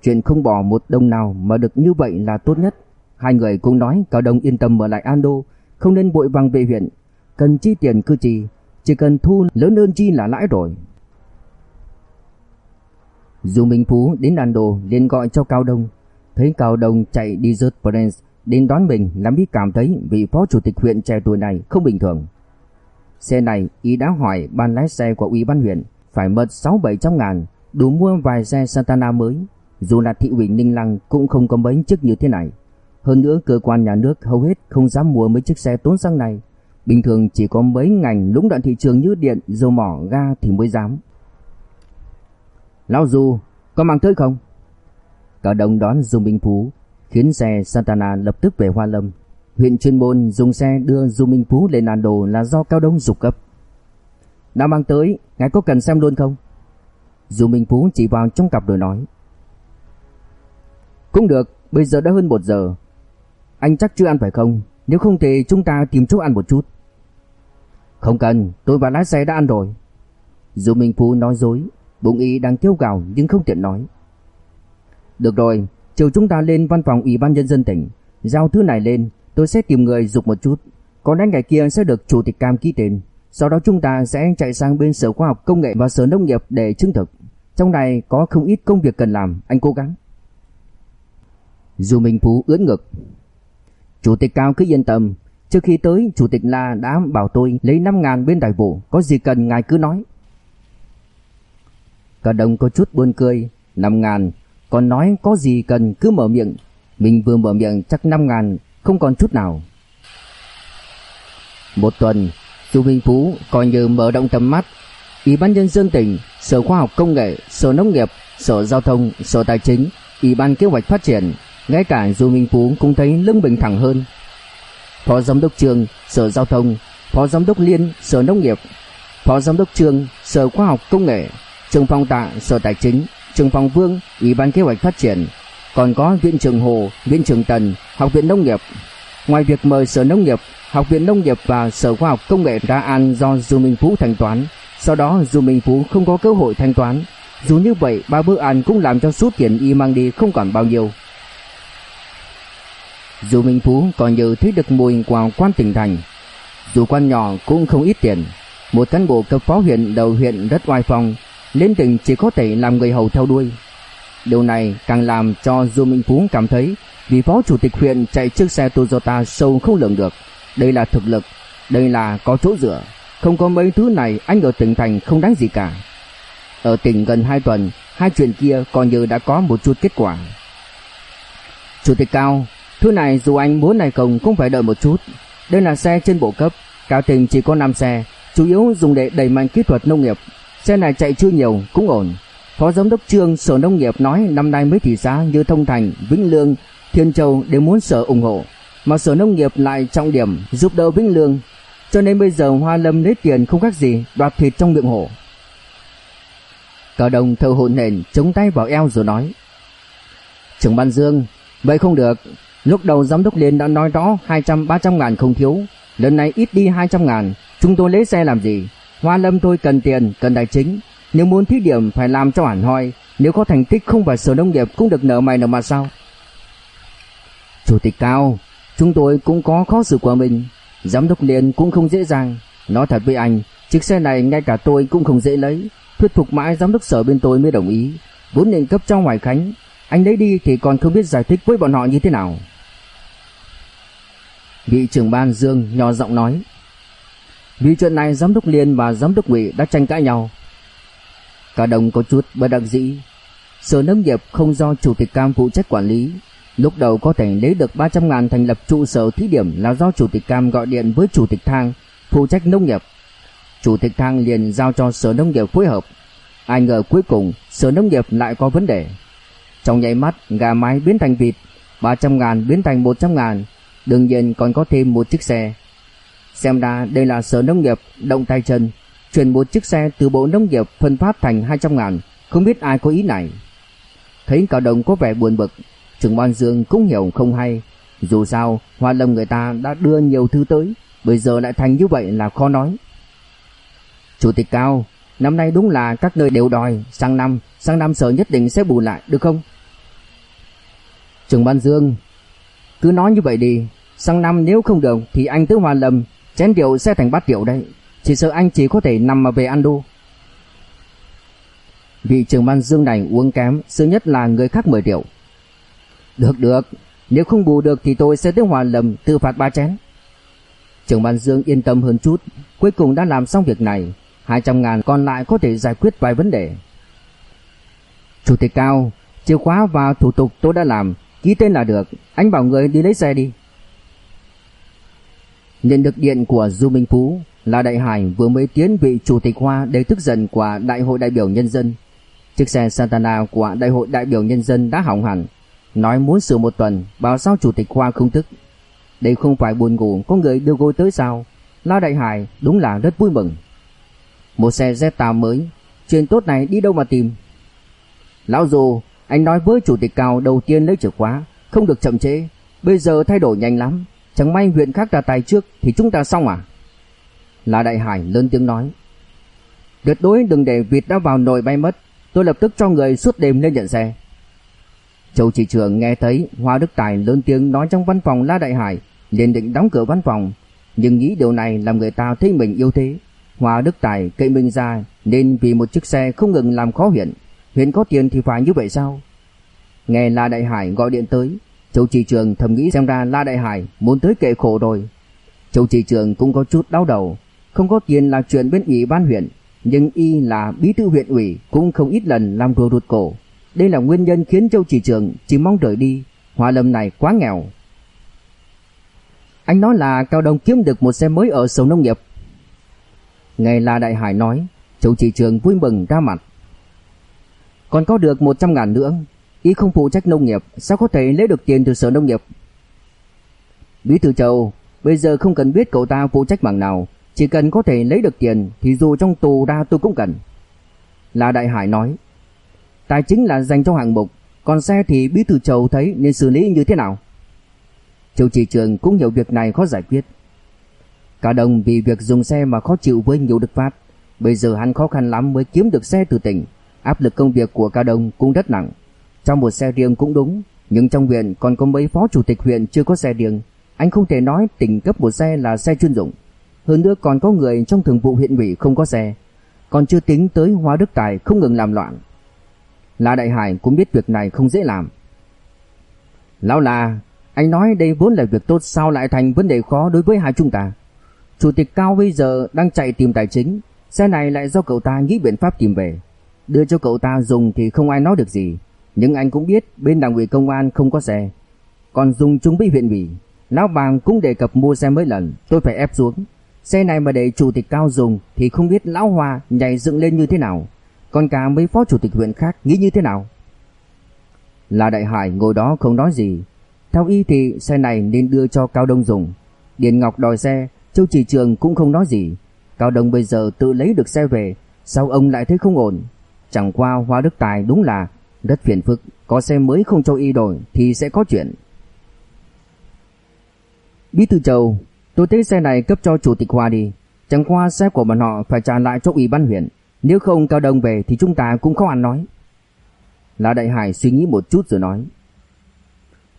Chuyện không bỏ một đồng nào mà được như vậy là tốt nhất. Hai người cũng nói Cao Đông yên tâm ở lại Ando, không nên vội vàng về huyện, cần chi tiền cứ chi, chỉ cần thu lớn hơn chi là lãi rồi. Dù Minh Phú đến Ando liền gọi cho Cao Đông, thấy Cao Đông chạy đi rớt Prince đến đón mình làm ý cảm thấy vị phó chủ tịch huyện trẻ tuổi này không bình thường. Xe này ý đã hỏi ban lái xe của ủy ban huyện phải mất 6-700 ngàn đủ mua vài xe Santana mới. Dù là thị ủy Ninh Lăng cũng không có mấy chiếc như thế này. Hơn nữa cơ quan nhà nước hầu hết không dám mua mấy chiếc xe tốn xăng này. Bình thường chỉ có mấy ngành lũng đoạn thị trường như điện, dầu mỏ, ga thì mới dám. Lão Du, có mang tới không? Cả đồng đón Dung Minh Phú, khiến xe Santana lập tức về Hoa Lâm. Huyện chuyên môn dùng xe đưa Dung Minh Phú lên An Đồ là do Cao Đông dục cấp. Đã mang tới, ngài có cần xem luôn không? Dung Minh Phú chỉ vào trong cặp rồi nói. Cũng được, bây giờ đã hơn một giờ. Anh chắc chưa ăn phải không? Nếu không thì chúng ta tìm chỗ ăn một chút. Không cần, tôi và lái xe đã ăn rồi. dù Minh Phú nói dối, bụng Y đang kêu gào nhưng không tiện nói. Được rồi, chiều chúng ta lên văn phòng Ủy ban nhân dân tỉnh, giao thứ này lên, tôi sẽ tìm người dục một chút, còn đến ngày kia sẽ được chủ tịch Cam ký tên. Sau đó chúng ta sẽ chạy sang bên Sở Khoa học Công nghệ và Sở Nông nghiệp để chứng thực. Trong này có không ít công việc cần làm, anh cố gắng. Dù Minh Phú ưỡn ngực. Chủ tịch Cao cứ yên tâm, trước khi tới Chủ tịch La đã bảo tôi lấy 5 ngàn bên đại vụ, có gì cần ngài cứ nói. Cả đồng có chút buồn cười, 5 ngàn, còn nói có gì cần cứ mở miệng. Mình vừa mở miệng chắc 5 ngàn, không còn chút nào. Một tuần, chủ Minh Phú coi như mở động tầm mắt. Ủy ban nhân dân tỉnh, Sở Khoa học Công nghệ, Sở Nông nghiệp, Sở Giao thông, Sở Tài chính, Ủy ban Kế hoạch Phát triển, ngay cả Du Minh Phú cũng thấy lưng bình thẳng hơn. Phó Giám đốc trường, Sở Giao thông, Phó Giám đốc Liên, Sở Nông nghiệp, Phó Giám đốc trường, Sở Khoa học Công nghệ, Trường phòng Tạ, Sở Tài chính, Trường phòng Vương, Ủy ban Kế hoạch Phát triển, còn có Viện trường Hồ, Viện trường Tần, Học viện Nông nghiệp. Ngoài việc mời Sở Nông nghiệp, Học viện Nông nghiệp và Sở Khoa học Công nghệ ra ăn do Du Minh Phú thanh toán, sau đó Du Minh Phú không có cơ hội thanh toán. Dù như vậy, ba bữa ăn cũng làm cho số tiền y mang đi không còn bao nhiêu. Dù Minh Phú còn nhớ thấy được mùi của quan tỉnh thành, Dù quan nhỏ cũng không ít tiền. Một cán bộ cấp phó huyện đầu huyện rất oai phong Lên tỉnh chỉ có thể làm người hầu theo đuôi. Điều này càng làm cho Du Minh Phú cảm thấy Vì phó chủ tịch huyện chạy chiếc xe Toyota sâu không lường được. Đây là thực lực, Đây là có chỗ dựa. Không có mấy thứ này anh ở tỉnh thành không đáng gì cả. Ở tỉnh gần 2 tuần, Hai chuyện kia coi như đã có một chút kết quả. Chủ tịch Cao Thứ này dù anh muốn này không cũng phải đợi một chút. Đây là xe trên bộ cấp, cả tình chỉ có 5 xe, chủ yếu dùng để đẩy mạnh kỹ thuật nông nghiệp. Xe này chạy chưa nhiều, cũng ổn. Phó Giám đốc Trương Sở Nông nghiệp nói năm nay mấy thị xã như Thông Thành, Vĩnh Lương, Thiên Châu đều muốn Sở ủng hộ. Mà Sở Nông nghiệp lại trọng điểm giúp đỡ Vĩnh Lương. Cho nên bây giờ Hoa Lâm lấy tiền không khác gì đoạt thịt trong miệng hổ. Cờ đồng thở hổn hển chống tay vào eo rồi nói. Trưởng Ban Dương, vậy không được, Lúc đầu giám đốc liền đã nói rõ 200-300 ngàn không thiếu. Lần này ít đi 200 ngàn. Chúng tôi lấy xe làm gì? Hoa lâm tôi cần tiền, cần tài chính. Nếu muốn thí điểm phải làm cho hẳn hoi. Nếu có thành tích không phải sở nông nghiệp cũng được nợ mày nợ mà sao? Chủ tịch Cao Chúng tôi cũng có khó xử của mình. Giám đốc liền cũng không dễ dàng. Nói thật với anh Chiếc xe này ngay cả tôi cũng không dễ lấy. Thuyết phục mãi giám đốc sở bên tôi mới đồng ý. Vốn định cấp cho Hoài Khánh. Anh lấy đi thì còn không biết giải thích với bọn họ như thế nào. Vị trưởng ban Dương nhỏ giọng nói Vì chuyện này giám đốc Liên và giám đốc Ngụy đã tranh cãi nhau Cả đồng có chút bất đắc dĩ Sở nông nghiệp không do chủ tịch cam phụ trách quản lý Lúc đầu có thể lấy được 300 ngàn thành lập trụ sở thí điểm là do Chủ tịch Cam gọi điện với Chủ tịch Thang, phụ trách nông nghiệp. Chủ tịch Thang liền giao cho Sở Nông nghiệp phối hợp. Ai ngờ cuối cùng Sở Nông nghiệp lại có vấn đề. Trong nháy mắt gà mái biến thành vịt, 300 ngàn biến thành 100 ngàn, đương nhiên còn có thêm một chiếc xe. Xem ra đây là Sở Nông nghiệp động tay chân, chuyển một chiếc xe từ Bộ Nông nghiệp phân phát thành 200 ngàn, không biết ai có ý này. Thấy cả đồng có vẻ buồn bực, Trưởng ban Dương cũng hiểu không hay, dù sao Hoa Lâm người ta đã đưa nhiều thứ tới, bây giờ lại thành như vậy là khó nói. Chủ tịch Cao, năm nay đúng là các nơi đều đòi, sang năm, sang năm sở nhất định sẽ bù lại, được không? Trưởng ban Dương, cứ nói như vậy đi, sang năm nếu không được thì anh tới hòa Lâm, chén rượu sẽ thành bát rượu đây, chỉ sợ anh chỉ có thể nằm mà về ăn đô. Vị trưởng ban Dương này uống kém, sự nhất là người khác mời rượu. Được được, nếu không bù được thì tôi sẽ tới Hòa Lâm tự phạt ba chén. Trưởng ban Dương yên tâm hơn chút, cuối cùng đã làm xong việc này, 200 ngàn còn lại có thể giải quyết vài vấn đề. Chủ tịch Cao, chìa khóa và thủ tục tôi đã làm, ký tên là được, anh bảo người đi lấy xe đi. Nhận được điện của Du Minh Phú, là Đại Hải vừa mới tiến vị chủ tịch Hoa đầy tức giận của Đại hội đại biểu nhân dân. Chiếc xe Santana của Đại hội đại biểu nhân dân đã hỏng hẳn, Nói muốn sửa một tuần Bảo sao chủ tịch khoa không thức? Đây không phải buồn ngủ Có người đưa gối tới sao? La Đại Hải đúng là rất vui mừng. Một xe Zeta mới Chuyện tốt này đi đâu mà tìm? Lão Du anh nói với chủ tịch cao đầu tiên lấy chìa khóa Không được chậm chế Bây giờ thay đổi nhanh lắm Chẳng may huyện khác ra tay trước Thì chúng ta xong à La Đại Hải lớn tiếng nói Tuyệt đối đừng để vịt đã vào nồi bay mất Tôi lập tức cho người suốt đêm lên nhận xe Châu chỉ trưởng nghe thấy Hoa Đức Tài lớn tiếng nói trong văn phòng La Đại Hải, liền định đóng cửa văn phòng, nhưng nghĩ điều này làm người ta thấy mình yêu thế. Hoa Đức Tài cậy mình ra nên vì một chiếc xe không ngừng làm khó huyện. Huyện có tiền thì phải như vậy sao? Nghe La Đại Hải gọi điện tới, Châu Chỉ Trường thầm nghĩ xem ra La Đại Hải muốn tới kệ khổ rồi. Châu Chỉ Trường cũng có chút đau đầu, không có tiền là chuyện bên ủy ban huyện, nhưng y là bí thư huyện ủy cũng không ít lần làm rùa rụt cổ. Đây là nguyên nhân khiến Châu Chỉ Trường chỉ mong rời đi, Hòa Lâm này quá nghèo. Anh nói là Cao Đông kiếm được một xe mới ở sầu nông nghiệp. nghe La Đại Hải nói, Châu Chỉ Trường vui mừng ra mặt. Còn có được 100 ngàn nữa, ý không phụ trách nông nghiệp, sao có thể lấy được tiền từ sở nông nghiệp? Bí thư Châu, bây giờ không cần biết cậu ta phụ trách bằng nào, chỉ cần có thể lấy được tiền thì dù trong tù ra tôi cũng cần. Là Đại Hải nói, Tài chính là dành cho hạng mục, còn xe thì bí thư Châu thấy nên xử lý như thế nào. Châu Chỉ Trường cũng hiểu việc này khó giải quyết. Cả đồng vì việc dùng xe mà khó chịu với nhiều Đức Phát, bây giờ hắn khó khăn lắm mới kiếm được xe từ tỉnh, áp lực công việc của Cao Đông cũng rất nặng. Trong một xe riêng cũng đúng, nhưng trong huyện còn có mấy phó chủ tịch huyện chưa có xe riêng, anh không thể nói tỉnh cấp một xe là xe chuyên dụng. Hơn nữa còn có người trong thường vụ huyện ủy không có xe, còn chưa tính tới hóa Đức Tài không ngừng làm loạn. La Đại Hải cũng biết việc này không dễ làm. Lão là, anh nói đây vốn là việc tốt sao lại thành vấn đề khó đối với hai chúng ta. Chủ tịch Cao bây giờ đang chạy tìm tài chính, xe này lại do cậu ta nghĩ biện pháp tìm về. Đưa cho cậu ta dùng thì không ai nói được gì, nhưng anh cũng biết bên đảng ủy công an không có xe. Còn dùng chúng với huyện ủy, lão bàng cũng đề cập mua xe mấy lần, tôi phải ép xuống. Xe này mà để chủ tịch Cao dùng thì không biết lão Hoa nhảy dựng lên như thế nào. Còn cả mấy phó chủ tịch huyện khác nghĩ như thế nào? Là Đại Hải ngồi đó không nói gì. Theo y thì xe này nên đưa cho Cao Đông dùng. Điền Ngọc đòi xe, Châu Chỉ Trường cũng không nói gì. Cao Đông bây giờ tự lấy được xe về, sao ông lại thấy không ổn? Chẳng qua Hoa Đức Tài đúng là rất phiền phức, có xe mới không cho y đổi thì sẽ có chuyện. Bí thư Châu, tôi thấy xe này cấp cho chủ tịch Hoa đi, chẳng qua xe của bọn họ phải trả lại cho ủy ban huyện. Nếu không Cao Đông về thì chúng ta cũng không ăn nói. La Đại Hải suy nghĩ một chút rồi nói.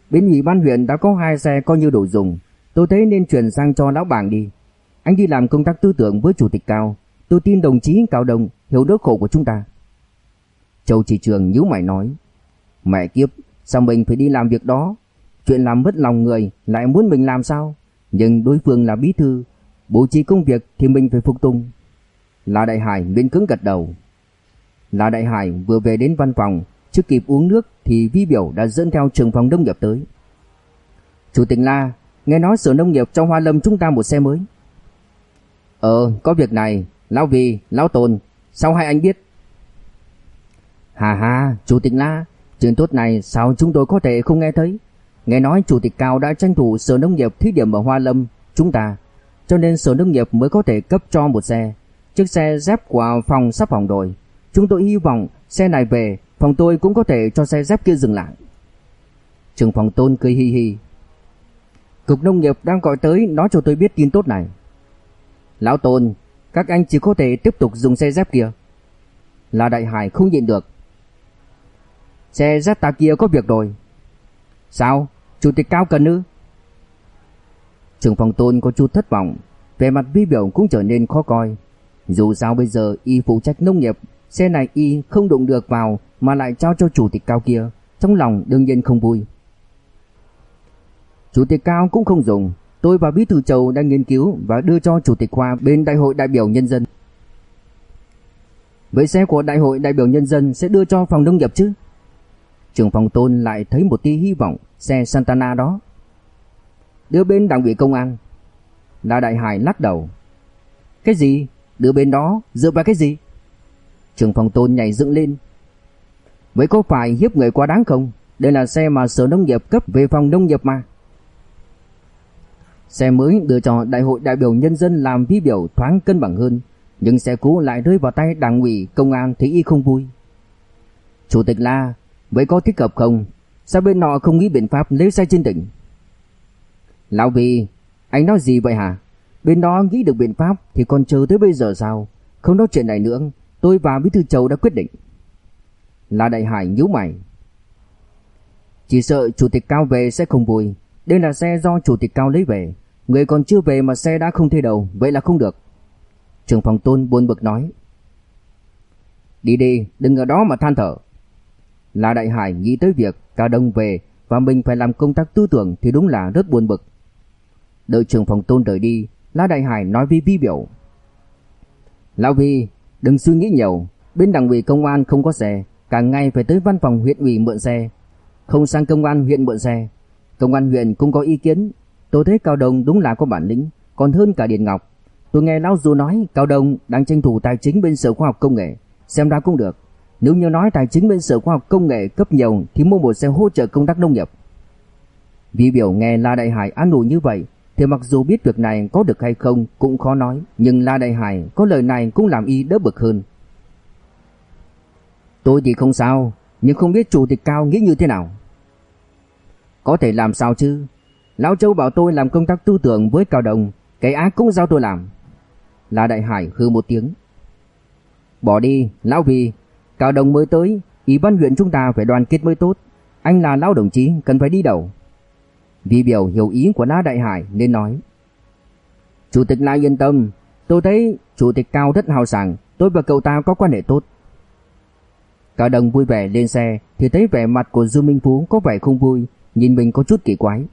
Bên ủy ban huyện đã có hai xe coi như đủ dùng. Tôi thấy nên chuyển sang cho lão bảng đi. Anh đi làm công tác tư tưởng với chủ tịch Cao. Tôi tin đồng chí Cao Đông hiểu đỡ khổ của chúng ta. Châu Chỉ Trường nhíu mày nói. Mẹ kiếp, sao mình phải đi làm việc đó? Chuyện làm mất lòng người lại muốn mình làm sao? Nhưng đối phương là bí thư, bố trí công việc thì mình phải phục tùng. La Đại Hải miễn cứng gật đầu. La Đại Hải vừa về đến văn phòng, Chưa kịp uống nước thì Vi Biểu đã dẫn theo trường phòng nông nghiệp tới. Chủ tịch La, nghe nói sở nông nghiệp trong Hoa Lâm chúng ta một xe mới. Ờ, có việc này, Lão Vì, Lão Tồn, sao hai anh biết? Hà hà, Chủ tịch La, chuyện tốt này sao chúng tôi có thể không nghe thấy? Nghe nói Chủ tịch Cao đã tranh thủ sở nông nghiệp thí điểm ở Hoa Lâm, chúng ta, cho nên sở nông nghiệp mới có thể cấp cho một xe. Chiếc xe dép của phòng sắp hỏng rồi. Chúng tôi hy vọng xe này về, phòng tôi cũng có thể cho xe dép kia dừng lại. Trường phòng tôn cười hi hi. Cục nông nghiệp đang gọi tới nói cho tôi biết tin tốt này. Lão Tôn, các anh chỉ có thể tiếp tục dùng xe dép kia. Là đại hải không nhịn được. Xe zeta ta kia có việc rồi. Sao? Chủ tịch cao cần ư? Trường phòng tôn có chút thất vọng, về mặt vi biểu cũng trở nên khó coi. Dù sao bây giờ y phụ trách nông nghiệp, xe này y không đụng được vào mà lại trao cho chủ tịch cao kia, trong lòng đương nhiên không vui. Chủ tịch cao cũng không dùng, tôi và bí thư Châu đang nghiên cứu và đưa cho chủ tịch khoa bên đại hội đại biểu nhân dân. Vậy xe của đại hội đại biểu nhân dân sẽ đưa cho phòng nông nghiệp chứ? Trường phòng tôn lại thấy một tia hy vọng xe Santana đó. Đưa bên đảng ủy công an. La Đại Hải lắc đầu. Cái gì? Đưa bên đó dựa vào cái gì? Trường phòng tôn nhảy dựng lên. Vậy có phải hiếp người quá đáng không? Đây là xe mà sở nông nghiệp cấp về phòng nông nghiệp mà. Xe mới đưa cho đại hội đại biểu nhân dân làm vi biểu thoáng cân bằng hơn, nhưng xe cũ lại rơi vào tay đảng ủy công an thì y không vui. Chủ tịch La, vậy có thích hợp không? Sao bên nọ không nghĩ biện pháp lấy xe trên đỉnh? Lão Vì, anh nói gì vậy hả? Bên đó nghĩ được biện pháp thì còn chờ tới bây giờ sao? Không nói chuyện này nữa, tôi và Bí thư Châu đã quyết định. là Đại Hải nhíu mày. Chỉ sợ chủ tịch cao về sẽ không vui. Đây là xe do chủ tịch cao lấy về. Người còn chưa về mà xe đã không thay đầu, vậy là không được. Trường phòng tôn buồn bực nói. Đi đi, đừng ở đó mà than thở là Đại Hải nghĩ tới việc Cao Đông về và mình phải làm công tác tư tưởng thì đúng là rất buồn bực. Đợi trưởng phòng tôn rời đi, La Đại Hải nói với Vi Biểu. Lão Vi, đừng suy nghĩ nhiều, bên đảng ủy công an không có xe, cả ngày phải tới văn phòng huyện ủy mượn xe, không sang công an huyện mượn xe. Công an huyện cũng có ý kiến, tôi thấy Cao Đông đúng là có bản lĩnh, còn hơn cả Điền Ngọc. Tôi nghe Lão Du nói Cao Đông đang tranh thủ tài chính bên Sở Khoa học Công nghệ, xem ra cũng được. Nếu như nói tài chính bên Sở Khoa học Công nghệ cấp nhiều thì mua một xe hỗ trợ công tác nông nghiệp. Vi biểu nghe La Đại Hải an ủi như vậy thì mặc dù biết việc này có được hay không cũng khó nói, nhưng La Đại Hải có lời này cũng làm y đỡ bực hơn. Tôi thì không sao, nhưng không biết chủ tịch cao nghĩ như thế nào. Có thể làm sao chứ? Lão Châu bảo tôi làm công tác tư tưởng với Cao Đồng, cái ác cũng giao tôi làm. La Đại Hải hư một tiếng. Bỏ đi, Lão Vì, Cao Đồng mới tới, Ủy ban huyện chúng ta phải đoàn kết mới tốt. Anh là lão đồng chí, cần phải đi đầu. Vi biểu hiểu ý của La Đại Hải nên nói. Chủ tịch La yên tâm Tôi thấy chủ tịch Cao rất hào sảng Tôi và cậu ta có quan hệ tốt. Cao Đồng vui vẻ lên xe Thì thấy vẻ mặt của Du Minh Phú có vẻ không vui Nhìn mình có chút kỳ quái.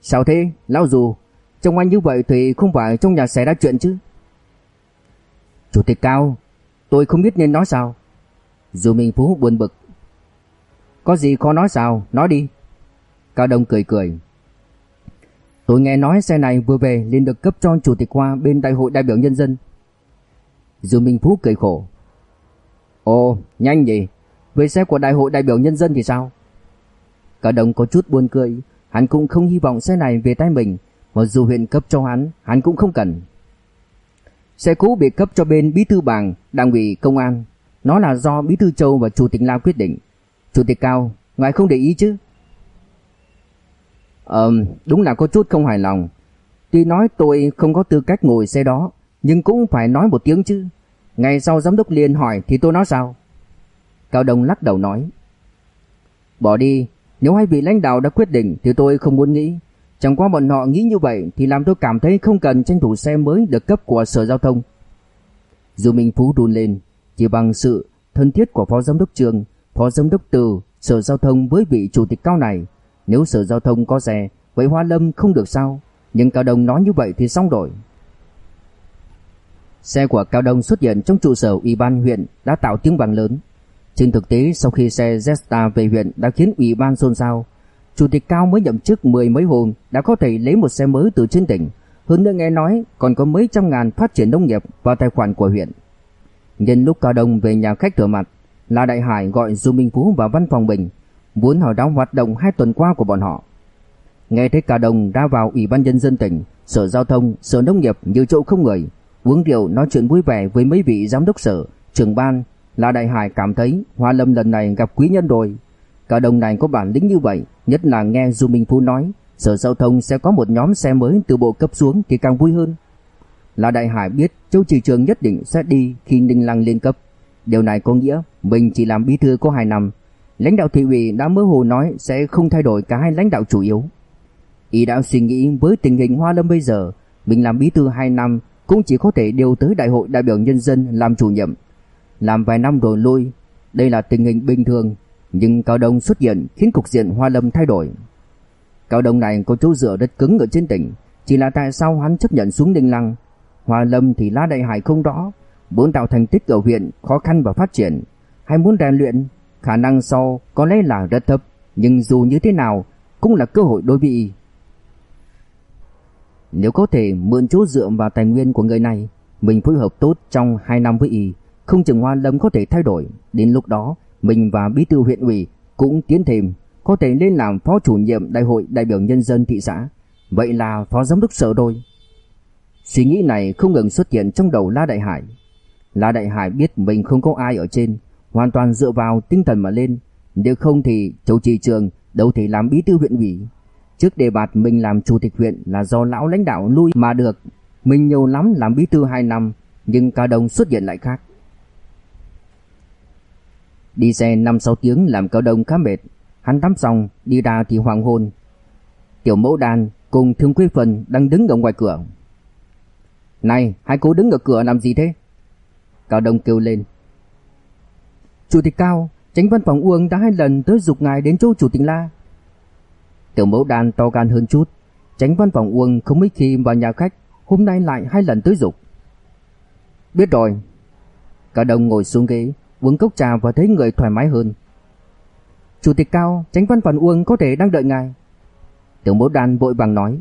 Sao thế Lão dù? Trông anh như vậy thì không phải trong nhà xảy ra chuyện chứ? Chủ tịch Cao Tôi không biết nên nói sao dù Minh Phú buồn bực Có gì khó nói sao Nói đi Cao Đông cười cười. Tôi nghe nói xe này vừa về liền được cấp cho chủ tịch khoa bên đại hội đại biểu nhân dân. dù Minh Phú cười khổ. Ồ, nhanh vậy. Về xe của đại hội đại biểu nhân dân thì sao? Cao Đông có chút buồn cười. Hắn cũng không hy vọng xe này về tay mình. Mà dù huyện cấp cho hắn, hắn cũng không cần. Xe cũ bị cấp cho bên bí thư bảng, đảng ủy công an. Nó là do bí thư Châu và chủ tịch La quyết định. Chủ tịch Cao, ngài không để ý chứ? Ờ, đúng là có chút không hài lòng. Tuy nói tôi không có tư cách ngồi xe đó, nhưng cũng phải nói một tiếng chứ. Ngày sau giám đốc liền hỏi thì tôi nói sao? Cao Đông lắc đầu nói. Bỏ đi, nếu hai vị lãnh đạo đã quyết định thì tôi không muốn nghĩ. Chẳng qua bọn họ nghĩ như vậy thì làm tôi cảm thấy không cần tranh thủ xe mới được cấp của Sở Giao thông. Dù Minh Phú đùn lên, chỉ bằng sự thân thiết của Phó Giám đốc Trường, Phó Giám đốc Từ, Sở Giao thông với vị Chủ tịch Cao này nếu sở giao thông có xe, vậy Hoa Lâm không được sao? Nhưng Cao Đông nói như vậy thì xong rồi. Xe của Cao Đông xuất hiện trong trụ sở ủy ban huyện đã tạo tiếng vang lớn. Trên thực tế sau khi xe Zesta về huyện đã khiến ủy ban xôn xao. Chủ tịch Cao mới nhậm chức mười mấy hôm đã có thể lấy một xe mới từ trên tỉnh. Hơn nữa nghe nói còn có mấy trăm ngàn phát triển nông nghiệp vào tài khoản của huyện. Nhân lúc Cao Đông về nhà khách rửa mặt, La Đại Hải gọi Du Minh Phú vào văn phòng mình, muốn hỏi đáo hoạt động hai tuần qua của bọn họ. Nghe thấy Cao Đông đã vào Ủy ban nhân dân tỉnh, Sở Giao thông, Sở Nông nghiệp nhiều chỗ không người, uống rượu nói chuyện vui vẻ với mấy vị giám đốc sở, trưởng ban, La Đại Hải cảm thấy Hoa Lâm lần này gặp quý nhân rồi cả đồng này có bản lĩnh như vậy, nhất là nghe Du Minh Phú nói, Sở Giao thông sẽ có một nhóm xe mới từ bộ cấp xuống thì càng vui hơn. là Đại Hải biết Châu Chỉ Trường nhất định sẽ đi khi Ninh Lăng lên cấp. Điều này có nghĩa mình chỉ làm bí thư có 2 năm. Lãnh đạo thị ủy đã mơ hồ nói sẽ không thay đổi cả hai lãnh đạo chủ yếu. Y đã suy nghĩ với tình hình Hoa Lâm bây giờ, mình làm bí thư 2 năm cũng chỉ có thể điều tới đại hội đại biểu nhân dân làm chủ nhiệm. Làm vài năm rồi lui, đây là tình hình bình thường, nhưng Cao Đông xuất hiện khiến cục diện Hoa Lâm thay đổi. Cao Đông này có chỗ dựa rất cứng ở trên tỉnh, chỉ là tại sao hắn chấp nhận xuống Ninh Lăng. Hoa Lâm thì lá Đại Hải không rõ, muốn tạo thành tích ở huyện khó khăn và phát triển, hay muốn rèn luyện, khả năng sau có lẽ là rất thấp, nhưng dù như thế nào cũng là cơ hội đối với. Nếu có thể mượn chỗ dựa vào tài nguyên của người này, mình phối hợp tốt trong 2 năm với y, không chừng Hoa Lâm có thể thay đổi, đến lúc đó mình và bí thư huyện ủy cũng tiến thêm, có thể lên làm phó chủ nhiệm đại hội đại biểu nhân dân thị xã, vậy là phó giám đốc sở rồi. Suy nghĩ này không ngừng xuất hiện trong đầu La Đại Hải. La Đại Hải biết mình không có ai ở trên, hoàn toàn dựa vào tinh thần mà lên, nếu không thì Châu Trì Trường đâu thể làm bí thư huyện ủy. Trước đề bạt mình làm chủ tịch huyện là do lão lãnh đạo lui mà được, mình nhiều lắm làm bí thư 2 năm, nhưng cao đồng xuất hiện lại khác. Đi xe 5-6 tiếng làm cao đông khá mệt, hắn tắm xong đi ra thì hoàng hôn. Tiểu mẫu đàn cùng thương quý phần đang đứng ở ngoài cửa. Này, hai cô đứng ở cửa làm gì thế? Cao Đông kêu lên. Chủ tịch Cao, tránh văn phòng Uông đã hai lần tới dục ngài đến chỗ chủ tịch La. Tiểu mẫu đàn to gan hơn chút, tránh văn phòng Uông không mấy khi vào nhà khách, hôm nay lại hai lần tới dục. Biết rồi. Cao Đông ngồi xuống ghế, uống cốc trà và thấy người thoải mái hơn. Chủ tịch Cao, tránh văn phòng Uông có thể đang đợi ngài. Tiểu mẫu đàn vội vàng nói.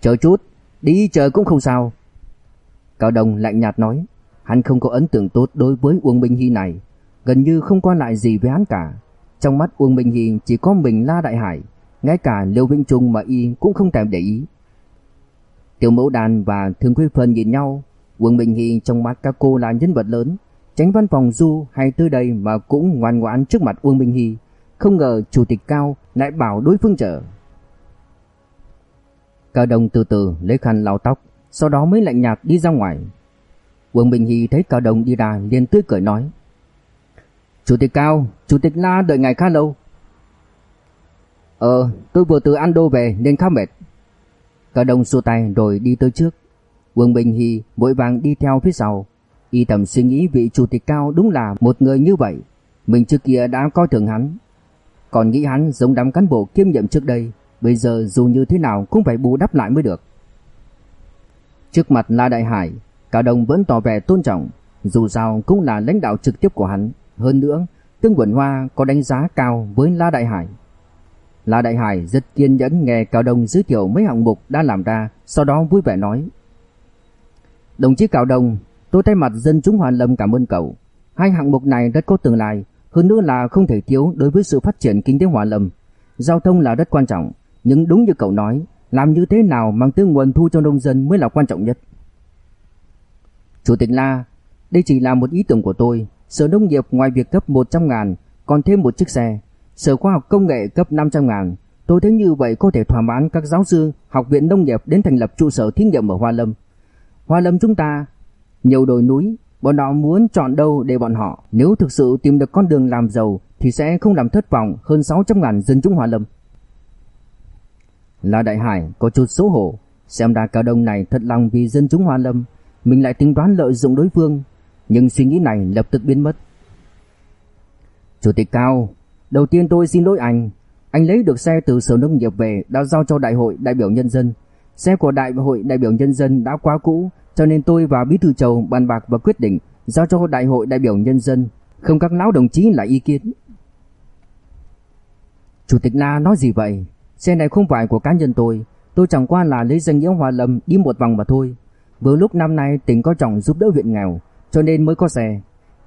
Chờ chút, đi chờ cũng không sao. Cao đồng lạnh nhạt nói. Hắn không có ấn tượng tốt đối với Uông Minh Hy này, gần như không quan lại gì với hắn cả. Trong mắt Uông Minh Hy chỉ có mình La Đại Hải, ngay cả Liêu Vĩnh Trung mà y cũng không thèm để ý. Tiểu Mẫu Đàn và Thương Quý Phân nhìn nhau, Uông Minh Hy trong mắt các cô là nhân vật lớn, tránh văn phòng Du hay tới đây mà cũng ngoan ngoãn trước mặt Uông Minh Hy, không ngờ chủ tịch cao lại bảo đối phương chờ. Cao Đông từ từ lấy khăn lau tóc, sau đó mới lạnh nhạt đi ra ngoài. uông Bình Hy thấy Cao Đông đi ra liền tươi cười nói. Chủ tịch Cao, Chủ tịch La đợi ngài khá lâu. Ờ, tôi vừa từ Ando về nên khá mệt. Cao Đông xua tay rồi đi tới trước. uông Bình Hy vội vàng đi theo phía sau. Y tầm suy nghĩ vị Chủ tịch Cao đúng là một người như vậy. Mình trước kia đã coi thường hắn. Còn nghĩ hắn giống đám cán bộ kiêm nhiệm trước đây. Bây giờ dù như thế nào cũng phải bù đắp lại mới được. Trước mặt La Đại Hải, Cao Đông vẫn tỏ vẻ tôn trọng, dù sao cũng là lãnh đạo trực tiếp của hắn. Hơn nữa, Tương Quẩn Hoa có đánh giá cao với La Đại Hải. La Đại Hải rất kiên nhẫn nghe Cao Đông giới thiệu mấy hạng mục đã làm ra, sau đó vui vẻ nói. Đồng chí Cao Đông, tôi thay mặt dân chúng Hoàn Lâm cảm ơn cậu. Hai hạng mục này rất có tương lai, hơn nữa là không thể thiếu đối với sự phát triển kinh tế Hoàn Lâm. Giao thông là rất quan trọng, nhưng đúng như cậu nói, làm như thế nào mang tới nguồn thu cho nông dân mới là quan trọng nhất. Chủ tịch La, đây chỉ là một ý tưởng của tôi. Sở Nông nghiệp ngoài việc cấp 100 ngàn, còn thêm một chiếc xe. Sở Khoa học Công nghệ cấp 500 ngàn. Tôi thấy như vậy có thể thỏa mãn các giáo sư Học viện Nông nghiệp đến thành lập trụ sở thí nghiệm ở Hoa Lâm. Hoa Lâm chúng ta, nhiều đồi núi, bọn họ muốn chọn đâu để bọn họ. Nếu thực sự tìm được con đường làm giàu thì sẽ không làm thất vọng hơn 600 ngàn dân chúng Hoa Lâm. La Đại Hải có chút xấu hổ, xem ra cao đông này thật lòng vì dân chúng Hoa Lâm mình lại tính toán lợi dụng đối phương, nhưng suy nghĩ này lập tức biến mất. Chủ tịch Cao, đầu tiên tôi xin lỗi anh. Anh lấy được xe từ Sở Nông nghiệp về đã giao cho Đại hội đại biểu nhân dân. Xe của Đại hội đại biểu nhân dân đã quá cũ, cho nên tôi và Bí thư Châu bàn bạc và quyết định giao cho Đại hội đại biểu nhân dân. không các lão đồng chí lại ý kiến. Chủ tịch La nói gì vậy? Xe này không phải của cá nhân tôi, tôi chẳng qua là lấy danh nghĩa hòa Lâm đi một vòng mà thôi. Vừa lúc năm nay tỉnh có trọng giúp đỡ huyện nghèo, cho nên mới có xe.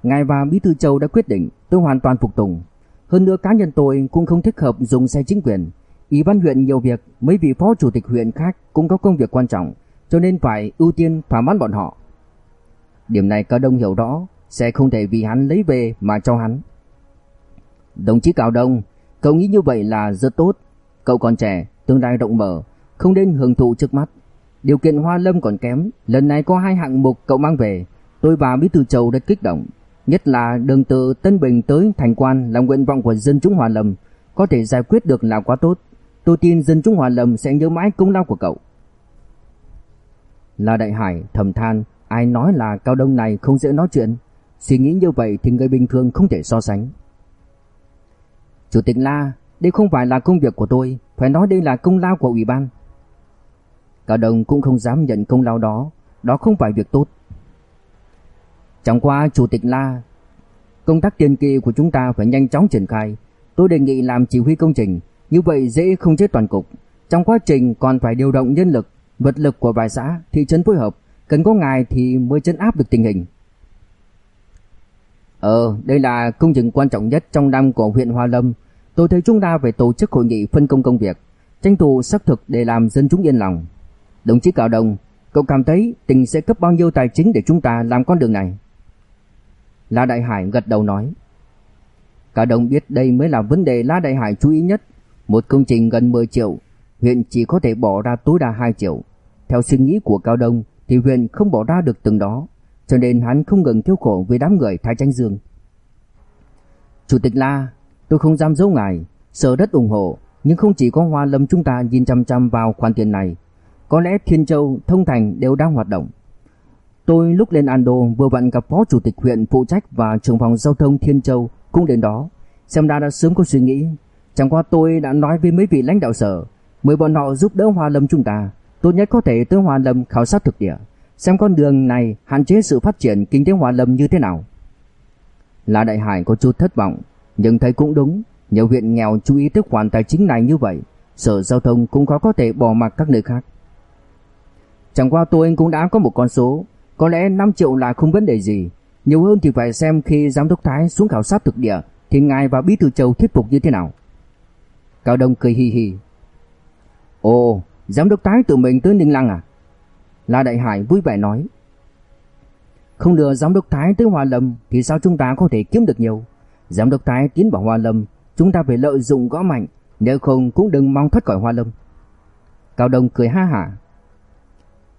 Ngài và Bí thư Châu đã quyết định, tôi hoàn toàn phục tùng. Hơn nữa cá nhân tôi cũng không thích hợp dùng xe chính quyền. Ủy ban huyện nhiều việc, mấy vị phó chủ tịch huyện khác cũng có công việc quan trọng, cho nên phải ưu tiên thỏa mãn bọn họ. Điểm này Cao Đông hiểu rõ, sẽ không thể vì hắn lấy về mà cho hắn. Đồng chí Cao Đông, cậu nghĩ như vậy là rất tốt. Cậu còn trẻ, tương lai rộng mở, không nên hưởng thụ trước mắt. Điều kiện Hoa Lâm còn kém, lần này có hai hạng mục cậu mang về, tôi và Bí thư Châu rất kích động. Nhất là đường từ Tân Bình tới Thành Quan là nguyện vọng của dân chúng Hoa Lâm, có thể giải quyết được là quá tốt. Tôi tin dân chúng Hoa Lâm sẽ nhớ mãi công lao của cậu. La Đại Hải thầm than, ai nói là Cao Đông này không dễ nói chuyện. Suy nghĩ như vậy thì người bình thường không thể so sánh. Chủ tịch La, đây không phải là công việc của tôi, phải nói đây là công lao của ủy ban. Cao Đông cũng không dám nhận công lao đó, đó không phải việc tốt. Chẳng qua Chủ tịch La, công tác tiền kỳ của chúng ta phải nhanh chóng triển khai. Tôi đề nghị làm chỉ huy công trình, như vậy dễ không chết toàn cục. Trong quá trình còn phải điều động nhân lực, vật lực của vài xã, thị trấn phối hợp, cần có ngài thì mới chấn áp được tình hình. Ờ, đây là công trình quan trọng nhất trong năm của huyện Hoa Lâm. Tôi thấy chúng ta phải tổ chức hội nghị phân công công việc, tranh thủ xác thực để làm dân chúng yên lòng. Đồng chí Cao Đồng cậu cảm thấy tỉnh sẽ cấp bao nhiêu tài chính để chúng ta làm con đường này? La Đại Hải gật đầu nói. Cao Đồng biết đây mới là vấn đề La Đại Hải chú ý nhất. Một công trình gần 10 triệu, huyện chỉ có thể bỏ ra tối đa 2 triệu. Theo suy nghĩ của Cao Đông thì huyện không bỏ ra được từng đó, cho nên hắn không ngừng thiếu khổ với đám người Thái Tranh Dương. Chủ tịch La, tôi không dám giấu ngài, sở đất ủng hộ, nhưng không chỉ có Hoa Lâm chúng ta nhìn chăm chăm vào khoản tiền này. Có lẽ Thiên Châu, Thông Thành đều đang hoạt động. Tôi lúc lên Ando vừa vặn gặp phó chủ tịch huyện phụ trách và trưởng phòng giao thông Thiên Châu cũng đến đó. Xem ra đã sớm có suy nghĩ. Chẳng qua tôi đã nói với mấy vị lãnh đạo sở, mời bọn họ giúp đỡ Hoa Lâm chúng ta. Tốt nhất có thể tới hòa Lâm khảo sát thực địa, xem con đường này hạn chế sự phát triển kinh tế hòa Lâm như thế nào. La Đại Hải có chút thất vọng, nhưng thấy cũng đúng, nhiều huyện nghèo chú ý tới khoản tài chính này như vậy, sở giao thông cũng có có thể bỏ mặc các nơi khác. Chẳng qua tôi cũng đã có một con số, có lẽ 5 triệu là không vấn đề gì, nhiều hơn thì phải xem khi giám đốc Thái xuống khảo sát thực địa thì ngài và bí thư Châu thuyết phục như thế nào. Cao Đông cười hi hi. Ồ, giám đốc Thái tự mình tới Ninh Lăng à? La Đại Hải vui vẻ nói. Không đưa giám đốc Thái tới Hoa Lâm thì sao chúng ta có thể kiếm được nhiều? Giám đốc Thái tiến vào Hoa Lâm, chúng ta phải lợi dụng gõ mạnh, nếu không cũng đừng mong thoát khỏi Hoa Lâm. Cao Đông cười ha hả.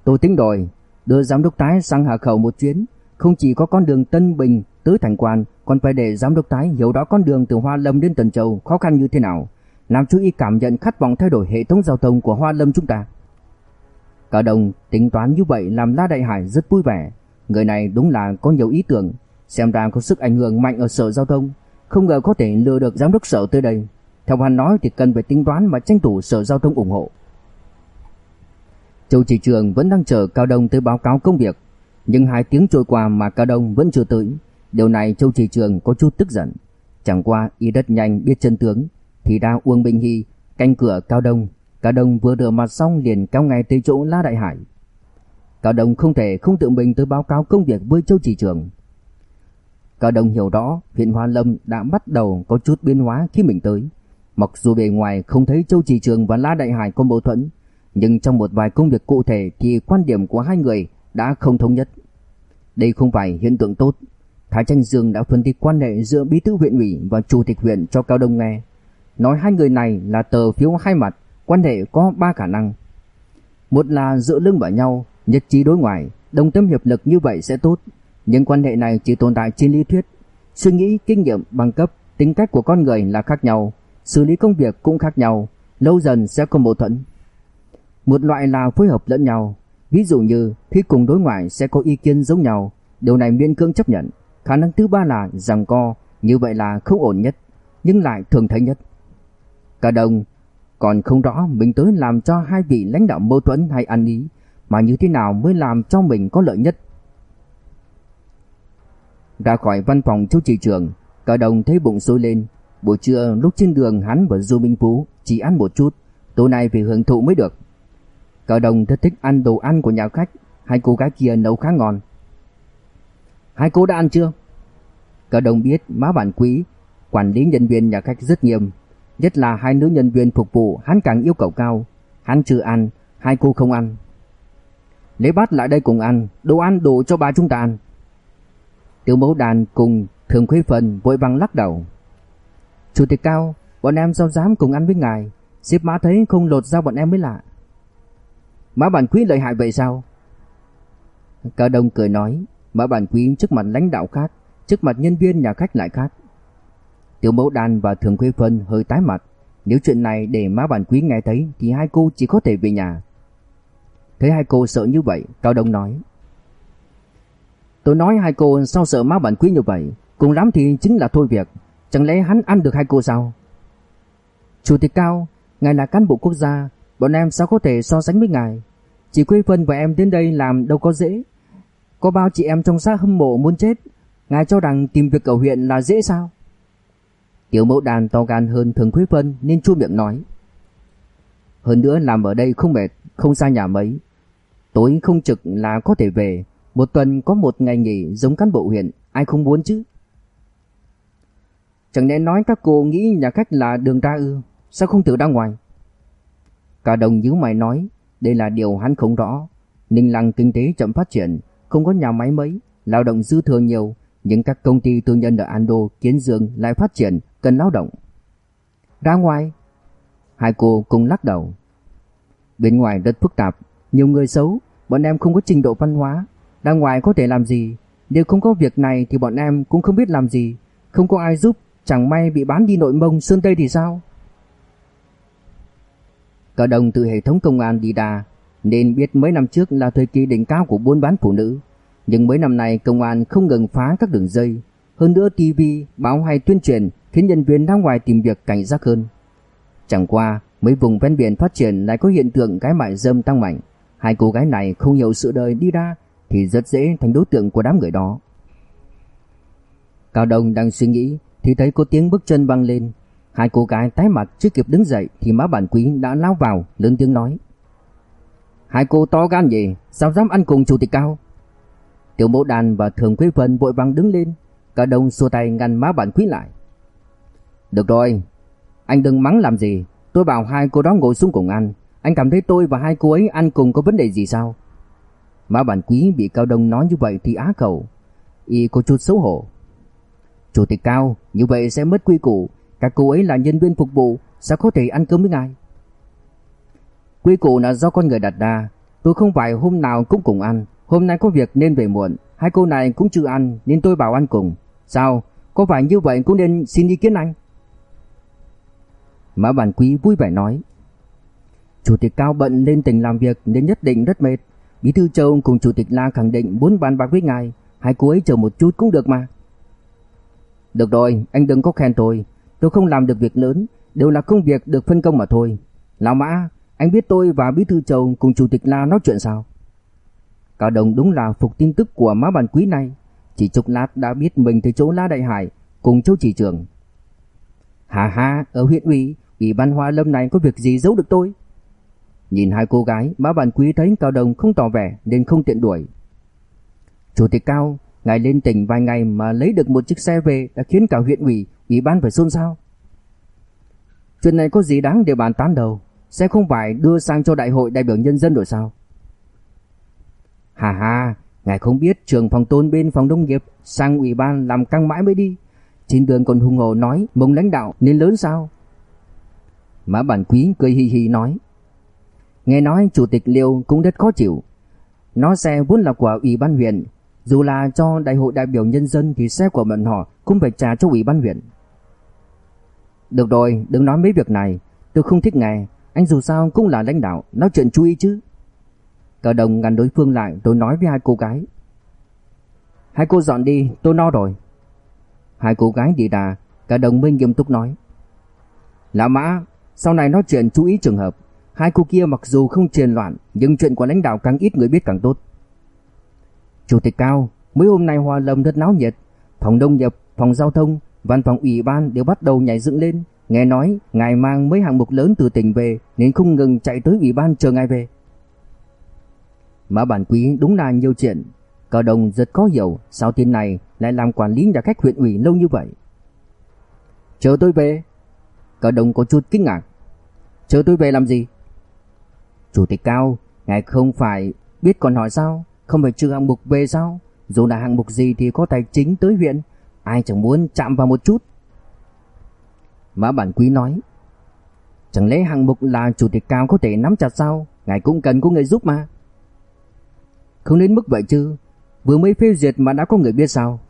Tôi tính rồi, đưa giám đốc Thái sang Hà Khẩu một chuyến, không chỉ có con đường Tân Bình tới Thành Quan, còn phải để giám đốc Thái hiểu rõ con đường từ Hoa Lâm đến Tần Châu khó khăn như thế nào, làm chú ý cảm nhận khát vọng thay đổi hệ thống giao thông của Hoa Lâm chúng ta. Cả đồng tính toán như vậy làm La Đại Hải rất vui vẻ, người này đúng là có nhiều ý tưởng, xem ra có sức ảnh hưởng mạnh ở sở giao thông, không ngờ có thể lừa được giám đốc sở tới đây. Theo hắn nói thì cần phải tính toán mà tranh thủ sở giao thông ủng hộ. Châu Chỉ Trường vẫn đang chờ Cao Đông tới báo cáo công việc, nhưng hai tiếng trôi qua mà Cao Đông vẫn chưa tới. Điều này Châu Chỉ Trường có chút tức giận. Chẳng qua y đất nhanh biết chân tướng, thì ra Uông Bình Hy canh cửa Cao Đông, Cao Đông vừa rửa mặt xong liền cao ngay tới chỗ La Đại Hải. Cao Đông không thể không tự mình tới báo cáo công việc với Châu Chỉ Trường. Cao Đông hiểu rõ huyện Hoa Lâm đã bắt đầu có chút biến hóa khi mình tới. Mặc dù bề ngoài không thấy Châu Chỉ Trường và La Đại Hải có mâu thuẫn, nhưng trong một vài công việc cụ thể thì quan điểm của hai người đã không thống nhất. Đây không phải hiện tượng tốt. Thái Tranh Dương đã phân tích quan hệ giữa bí thư huyện ủy và chủ tịch huyện cho Cao Đông nghe. Nói hai người này là tờ phiếu hai mặt, quan hệ có ba khả năng. Một là dựa lưng vào nhau, nhất trí đối ngoại, đồng tâm hiệp lực như vậy sẽ tốt. Nhưng quan hệ này chỉ tồn tại trên lý thuyết. Suy nghĩ, kinh nghiệm, bằng cấp, tính cách của con người là khác nhau, xử lý công việc cũng khác nhau, lâu dần sẽ có mâu thuẫn. Một loại là phối hợp lẫn nhau, ví dụ như khi cùng đối ngoại sẽ có ý kiến giống nhau, điều này miễn cưỡng chấp nhận. Khả năng thứ ba là rằng co, như vậy là không ổn nhất, nhưng lại thường thấy nhất. Cả đồng còn không rõ mình tới làm cho hai vị lãnh đạo mâu thuẫn hay ăn ý, mà như thế nào mới làm cho mình có lợi nhất. Ra khỏi văn phòng châu chỉ trưởng, cả Đồng thấy bụng sôi lên. Buổi trưa lúc trên đường hắn và Du Minh Phú chỉ ăn một chút, tối nay phải hưởng thụ mới được. Cả Đồng rất thích ăn đồ ăn của nhà khách, hai cô gái kia nấu khá ngon. Hai cô đã ăn chưa? Cả Đồng biết má bản quý, quản lý nhân viên nhà khách rất nghiêm, nhất là hai nữ nhân viên phục vụ hắn càng yêu cầu cao. Hắn chưa ăn, hai cô không ăn. Lấy bát lại đây cùng ăn, đồ ăn đủ cho ba chúng ta ăn. Tiểu mẫu đàn cùng thường khuê phần vội vàng lắc đầu. Chủ tịch cao, bọn em sao dám cùng ăn với ngài, xếp má thấy không lột ra bọn em mới lạ. má bản quý lợi hại vậy sao? Cao Đông cười nói, mã bản quý trước mặt lãnh đạo khác, trước mặt nhân viên nhà khách lại khác. Tiểu mẫu đàn và thường khuê phân hơi tái mặt, nếu chuyện này để má bản quý nghe thấy thì hai cô chỉ có thể về nhà. Thấy hai cô sợ như vậy, Cao Đông nói. Tôi nói hai cô sao sợ má bản quý như vậy, cùng lắm thì chính là thôi việc, chẳng lẽ hắn ăn được hai cô sao? Chủ tịch Cao, ngài là cán bộ quốc gia, bọn em sao có thể so sánh với ngài? Chị Quê Phân và em đến đây làm đâu có dễ. Có bao chị em trong xã hâm mộ muốn chết, ngài cho rằng tìm việc ở huyện là dễ sao? Tiểu mẫu đàn to gan hơn thường quý vân nên chua miệng nói. Hơn nữa làm ở đây không mệt, không xa nhà mấy. Tối không trực là có thể về, một tuần có một ngày nghỉ giống cán bộ huyện, ai không muốn chứ? Chẳng lẽ nói các cô nghĩ nhà khách là đường ra ư, sao không tự ra ngoài? Cả đồng nhíu mày nói, đây là điều hắn không rõ. Ninh Lăng kinh tế chậm phát triển, không có nhà máy mấy, lao động dư thừa nhiều, nhưng các công ty tư nhân ở Ando, Kiến Dương lại phát triển, cần lao động. Ra ngoài, hai cô cùng lắc đầu. Bên ngoài rất phức tạp, nhiều người xấu, bọn em không có trình độ văn hóa, ra ngoài có thể làm gì, nếu không có việc này thì bọn em cũng không biết làm gì, không có ai giúp, chẳng may bị bán đi nội mông Sơn Tây thì sao? Cả đồng từ hệ thống công an đi đà, nên biết mấy năm trước là thời kỳ đỉnh cao của buôn bán phụ nữ. Nhưng mấy năm nay công an không ngừng phá các đường dây. Hơn nữa TV, báo hay tuyên truyền khiến nhân viên ra ngoài tìm việc cảnh giác hơn. Chẳng qua, mấy vùng ven biển phát triển lại có hiện tượng gái mại dâm tăng mạnh. Hai cô gái này không hiểu sự đời đi ra thì rất dễ thành đối tượng của đám người đó. Cao Đông đang suy nghĩ thì thấy có tiếng bước chân vang lên. Hai cô gái tái mặt chưa kịp đứng dậy thì má bản quý đã lao vào lớn tiếng nói. Hai cô to gan gì, sao dám ăn cùng chủ tịch cao? Tiểu mẫu đàn và thường quý vân vội vàng đứng lên, cả đông xua tay ngăn má bản quý lại. Được rồi, anh đừng mắng làm gì, tôi bảo hai cô đó ngồi xuống cùng ăn, anh cảm thấy tôi và hai cô ấy ăn cùng có vấn đề gì sao? Má bản quý bị cao đông nói như vậy thì á khẩu, y có chút xấu hổ. Chủ tịch cao, như vậy sẽ mất quy củ, các cô ấy là nhân viên phục vụ, sao có thể ăn cơm với ngài? Quy củ là do con người đặt ra, tôi không phải hôm nào cũng cùng ăn, hôm nay có việc nên về muộn, hai cô này cũng chưa ăn nên tôi bảo ăn cùng. Sao, có phải như vậy cũng nên xin ý kiến anh? Mã Bản Quý vui vẻ nói. Chủ tịch Cao bận lên tỉnh làm việc nên nhất định rất mệt. Bí thư Châu cùng Chủ tịch La khẳng định muốn bàn bạc với ngài, hai cô ấy chờ một chút cũng được mà. Được rồi, anh đừng có khen tôi, tôi không làm được việc lớn, đều là công việc được phân công mà thôi. Lão Mã, anh biết tôi và Bí thư Châu cùng Chủ tịch La nói chuyện sao? Cao đồng đúng là phục tin tức của má bản quý này, chỉ chốc lát đã biết mình tới chỗ La Đại Hải cùng Châu chỉ trưởng. Hà hà, ở huyện ủy, ủy ban Hoa Lâm này có việc gì giấu được tôi? Nhìn hai cô gái, má bản quý thấy Cao Đồng không tỏ vẻ nên không tiện đuổi. Chủ tịch Cao, ngài lên tỉnh vài ngày mà lấy được một chiếc xe về đã khiến cả huyện ủy, ủy ban phải xôn xao. Chuyện này có gì đáng để bàn tán đâu, sẽ không phải đưa sang cho đại hội đại biểu nhân dân rồi sao? Hà hà, ngài không biết trường phòng tôn bên phòng nông nghiệp sang ủy ban làm căng mãi mới đi. Trên đường còn hùng hồ nói mông lãnh đạo nên lớn sao? Mã bản quý cười hì hì nói. Nghe nói chủ tịch Liêu cũng rất khó chịu. Nó xe vốn là của ủy ban huyện, dù là cho đại hội đại biểu nhân dân thì xe của bọn họ cũng phải trả cho ủy ban huyện. Được rồi, đừng nói mấy việc này, tôi không thích nghe, anh dù sao cũng là lãnh đạo, nói chuyện chú ý chứ. Cả đồng ngăn đối phương lại tôi nói với hai cô gái. Hai cô dọn đi, tôi no rồi. Hai cô gái đi đà, cả đồng mới nghiêm túc nói. Lão Mã, sau này nói chuyện chú ý trường hợp. Hai cô kia mặc dù không truyền loạn, nhưng chuyện của lãnh đạo càng ít người biết càng tốt. Chủ tịch Cao, mấy hôm nay hòa lầm rất náo nhiệt. phòng đông nhập phòng giao thông, văn phòng ủy ban đều bắt đầu nhảy dựng lên. Nghe nói ngài mang mấy hạng mục lớn từ tỉnh về nên không ngừng chạy tới ủy ban chờ ngài về. Mã bản quý đúng là nhiều chuyện. Cao Đồng rất có hiểu sao tên này lại làm quản lý nhà khách huyện ủy lâu như vậy. Chờ tôi về. Cao Đồng có chút kinh ngạc. Chờ tôi về làm gì? Chủ tịch Cao, ngài không phải biết còn hỏi sao? Không phải trừ hạng mục về sao? Dù là hạng mục gì thì có tài chính tới huyện, ai chẳng muốn chạm vào một chút. Mã Bản Quý nói, chẳng lẽ hạng mục là chủ tịch Cao có thể nắm chặt sao? Ngài cũng cần có người giúp mà. Không đến mức vậy chứ, vừa mới phê duyệt mà đã có người biết sao?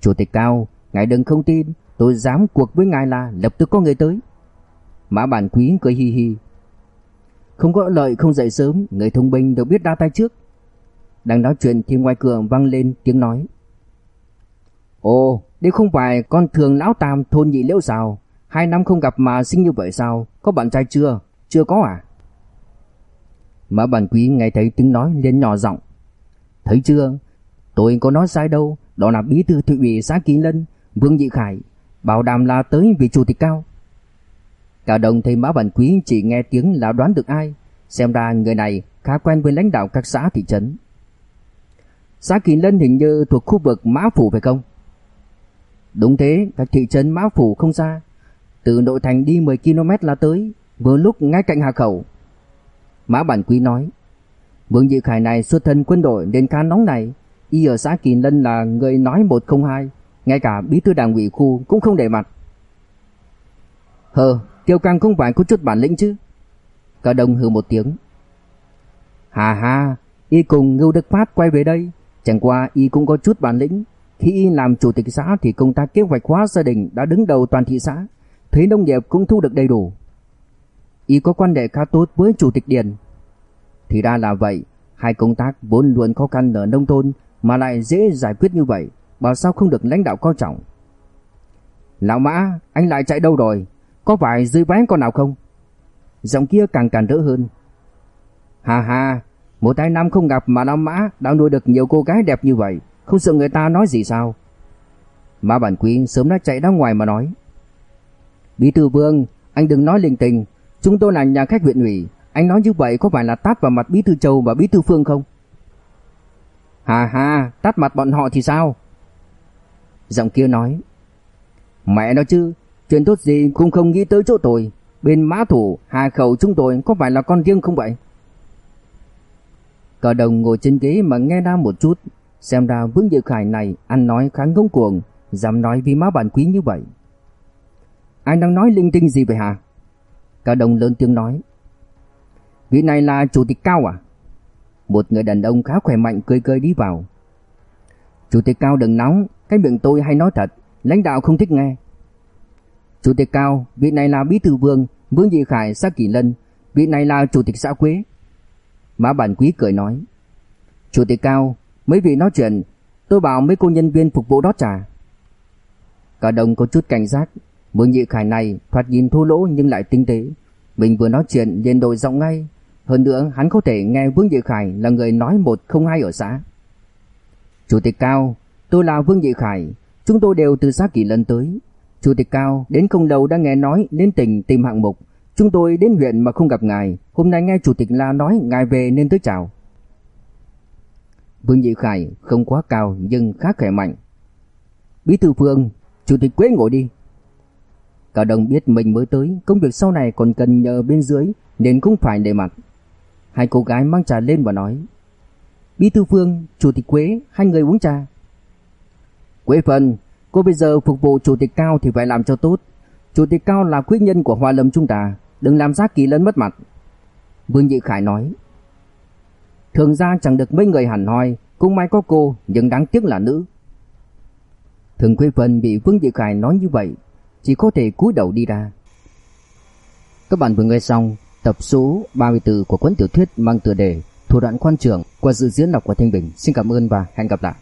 Chủ tịch Cao, ngài đừng không tin, tôi dám cuộc với ngài là lập tức có người tới. Mã Bản Quý cười hi hi. Không có lợi không dậy sớm, người thông minh đều biết đa tay trước. Đang nói chuyện thì ngoài cửa vang lên tiếng nói. Ồ, đây không phải con thường lão tam thôn nhị liễu sao? Hai năm không gặp mà sinh như vậy sao? Có bạn trai chưa? Chưa có à? Mã bản quý nghe thấy tiếng nói lên nhỏ giọng. Thấy chưa? Tôi có nói sai đâu. Đó là bí thư thị ủy xã Kỳ Lân, Vương Dị Khải. Bảo đảm là tới vị chủ tịch cao. Cả đồng thấy Mã bản quý chỉ nghe tiếng là đoán được ai. Xem ra người này khá quen với lãnh đạo các xã thị trấn. Xã Kỳ Lân hình như thuộc khu vực Mã Phủ phải không? Đúng thế, các thị trấn Mã Phủ không xa. Từ nội thành đi 10 km là tới, vừa lúc ngay cạnh Hà Khẩu. Mã Bản Quý nói, Vương Dị Khải này xuất thân quân đội nên khá nóng này. Y ở xã Kỳ Lân là người nói 102, ngay cả bí thư đảng ủy khu cũng không để mặt. Hờ, Tiêu Căng không phải có chút bản lĩnh chứ? Cả đồng hừ một tiếng. Hà hà, y cùng Ngưu Đức Phát quay về đây, Chẳng qua y cũng có chút bản lĩnh, khi y làm chủ tịch xã thì công tác kế hoạch hóa gia đình đã đứng đầu toàn thị xã, thuế nông nghiệp cũng thu được đầy đủ. Y có quan hệ khá tốt với chủ tịch Điền. Thì ra là vậy, hai công tác vốn luôn khó khăn ở nông thôn mà lại dễ giải quyết như vậy, bảo sao không được lãnh đạo coi trọng. Lão Mã, anh lại chạy đâu rồi? Có phải dưới váy con nào không? Giọng kia càng càng đỡ hơn. Hà hà, một hai năm không gặp mà lão Mã đã nuôi được nhiều cô gái đẹp như vậy, không sợ người ta nói gì sao? Mã Bản Quý sớm đã chạy ra ngoài mà nói. Bí thư Vương, anh đừng nói linh tinh, chúng tôi là nhà khách huyện ủy, anh nói như vậy có phải là tát vào mặt Bí thư Châu và Bí thư Phương không? Hà hà, tát mặt bọn họ thì sao? Giọng kia nói. Mẹ nó chứ, chuyện tốt gì cũng không nghĩ tới chỗ tôi. Bên mã thủ, hà khẩu chúng tôi có phải là con riêng không vậy? cờ đồng ngồi trên ghế mà nghe ra một chút, xem ra Vương Dự Khải này ăn nói khá ngông cuồng, dám nói vì má bản quý như vậy. Anh đang nói linh tinh gì vậy hả? Cả đồng lớn tiếng nói. Vị này là chủ tịch cao à? Một người đàn ông khá khỏe mạnh cười cười đi vào. Chủ tịch cao đừng nóng, cái miệng tôi hay nói thật, lãnh đạo không thích nghe. Chủ tịch cao, vị này là bí thư vương, Vương Dị Khải, xã Kỳ Lân, vị này là chủ tịch xã Quế. Mã Bản Quý cười nói. Chủ tịch Cao, mấy vị nói chuyện, tôi bảo mấy cô nhân viên phục vụ đó trà. Cả đồng có chút cảnh giác, Vương Nhị Khải này thoạt nhìn thô lỗ nhưng lại tinh tế. Mình vừa nói chuyện liền đổi giọng ngay. Hơn nữa hắn có thể nghe Vương Nhị Khải là người nói một không hai ở xã. Chủ tịch Cao, tôi là Vương Nhị Khải, chúng tôi đều từ xã Kỳ Lân tới. Chủ tịch Cao đến không đầu đã nghe nói đến tỉnh tìm hạng mục, Chúng tôi đến huyện mà không gặp ngài, hôm nay nghe chủ tịch La nói ngài về nên tới chào. Vương Nhị Khải không quá cao nhưng khá khỏe mạnh. Bí thư Phương, chủ tịch Quế ngồi đi. Cả đồng biết mình mới tới, công việc sau này còn cần nhờ bên dưới nên cũng phải để mặt. Hai cô gái mang trà lên và nói. Bí thư Phương, chủ tịch Quế, hai người uống trà. Quế vân cô bây giờ phục vụ chủ tịch Cao thì phải làm cho tốt. Chủ tịch Cao là quyết nhân của Hoa Lâm chúng ta, Đừng làm giá kỳ lớn mất mặt Vương Dị Khải nói Thường ra chẳng được mấy người hẳn hoi Cũng may có cô Nhưng đáng tiếc là nữ Thường quế Vân bị Vương Dị Khải nói như vậy chỉ có thể cúi đầu đi ra. Các bạn vừa nghe xong Tập số 34 của cuốn tiểu thuyết mang tựa đề Thủ đoạn quan trường qua dự diễn đọc của Thanh Bình. Xin cảm ơn và hẹn gặp lại.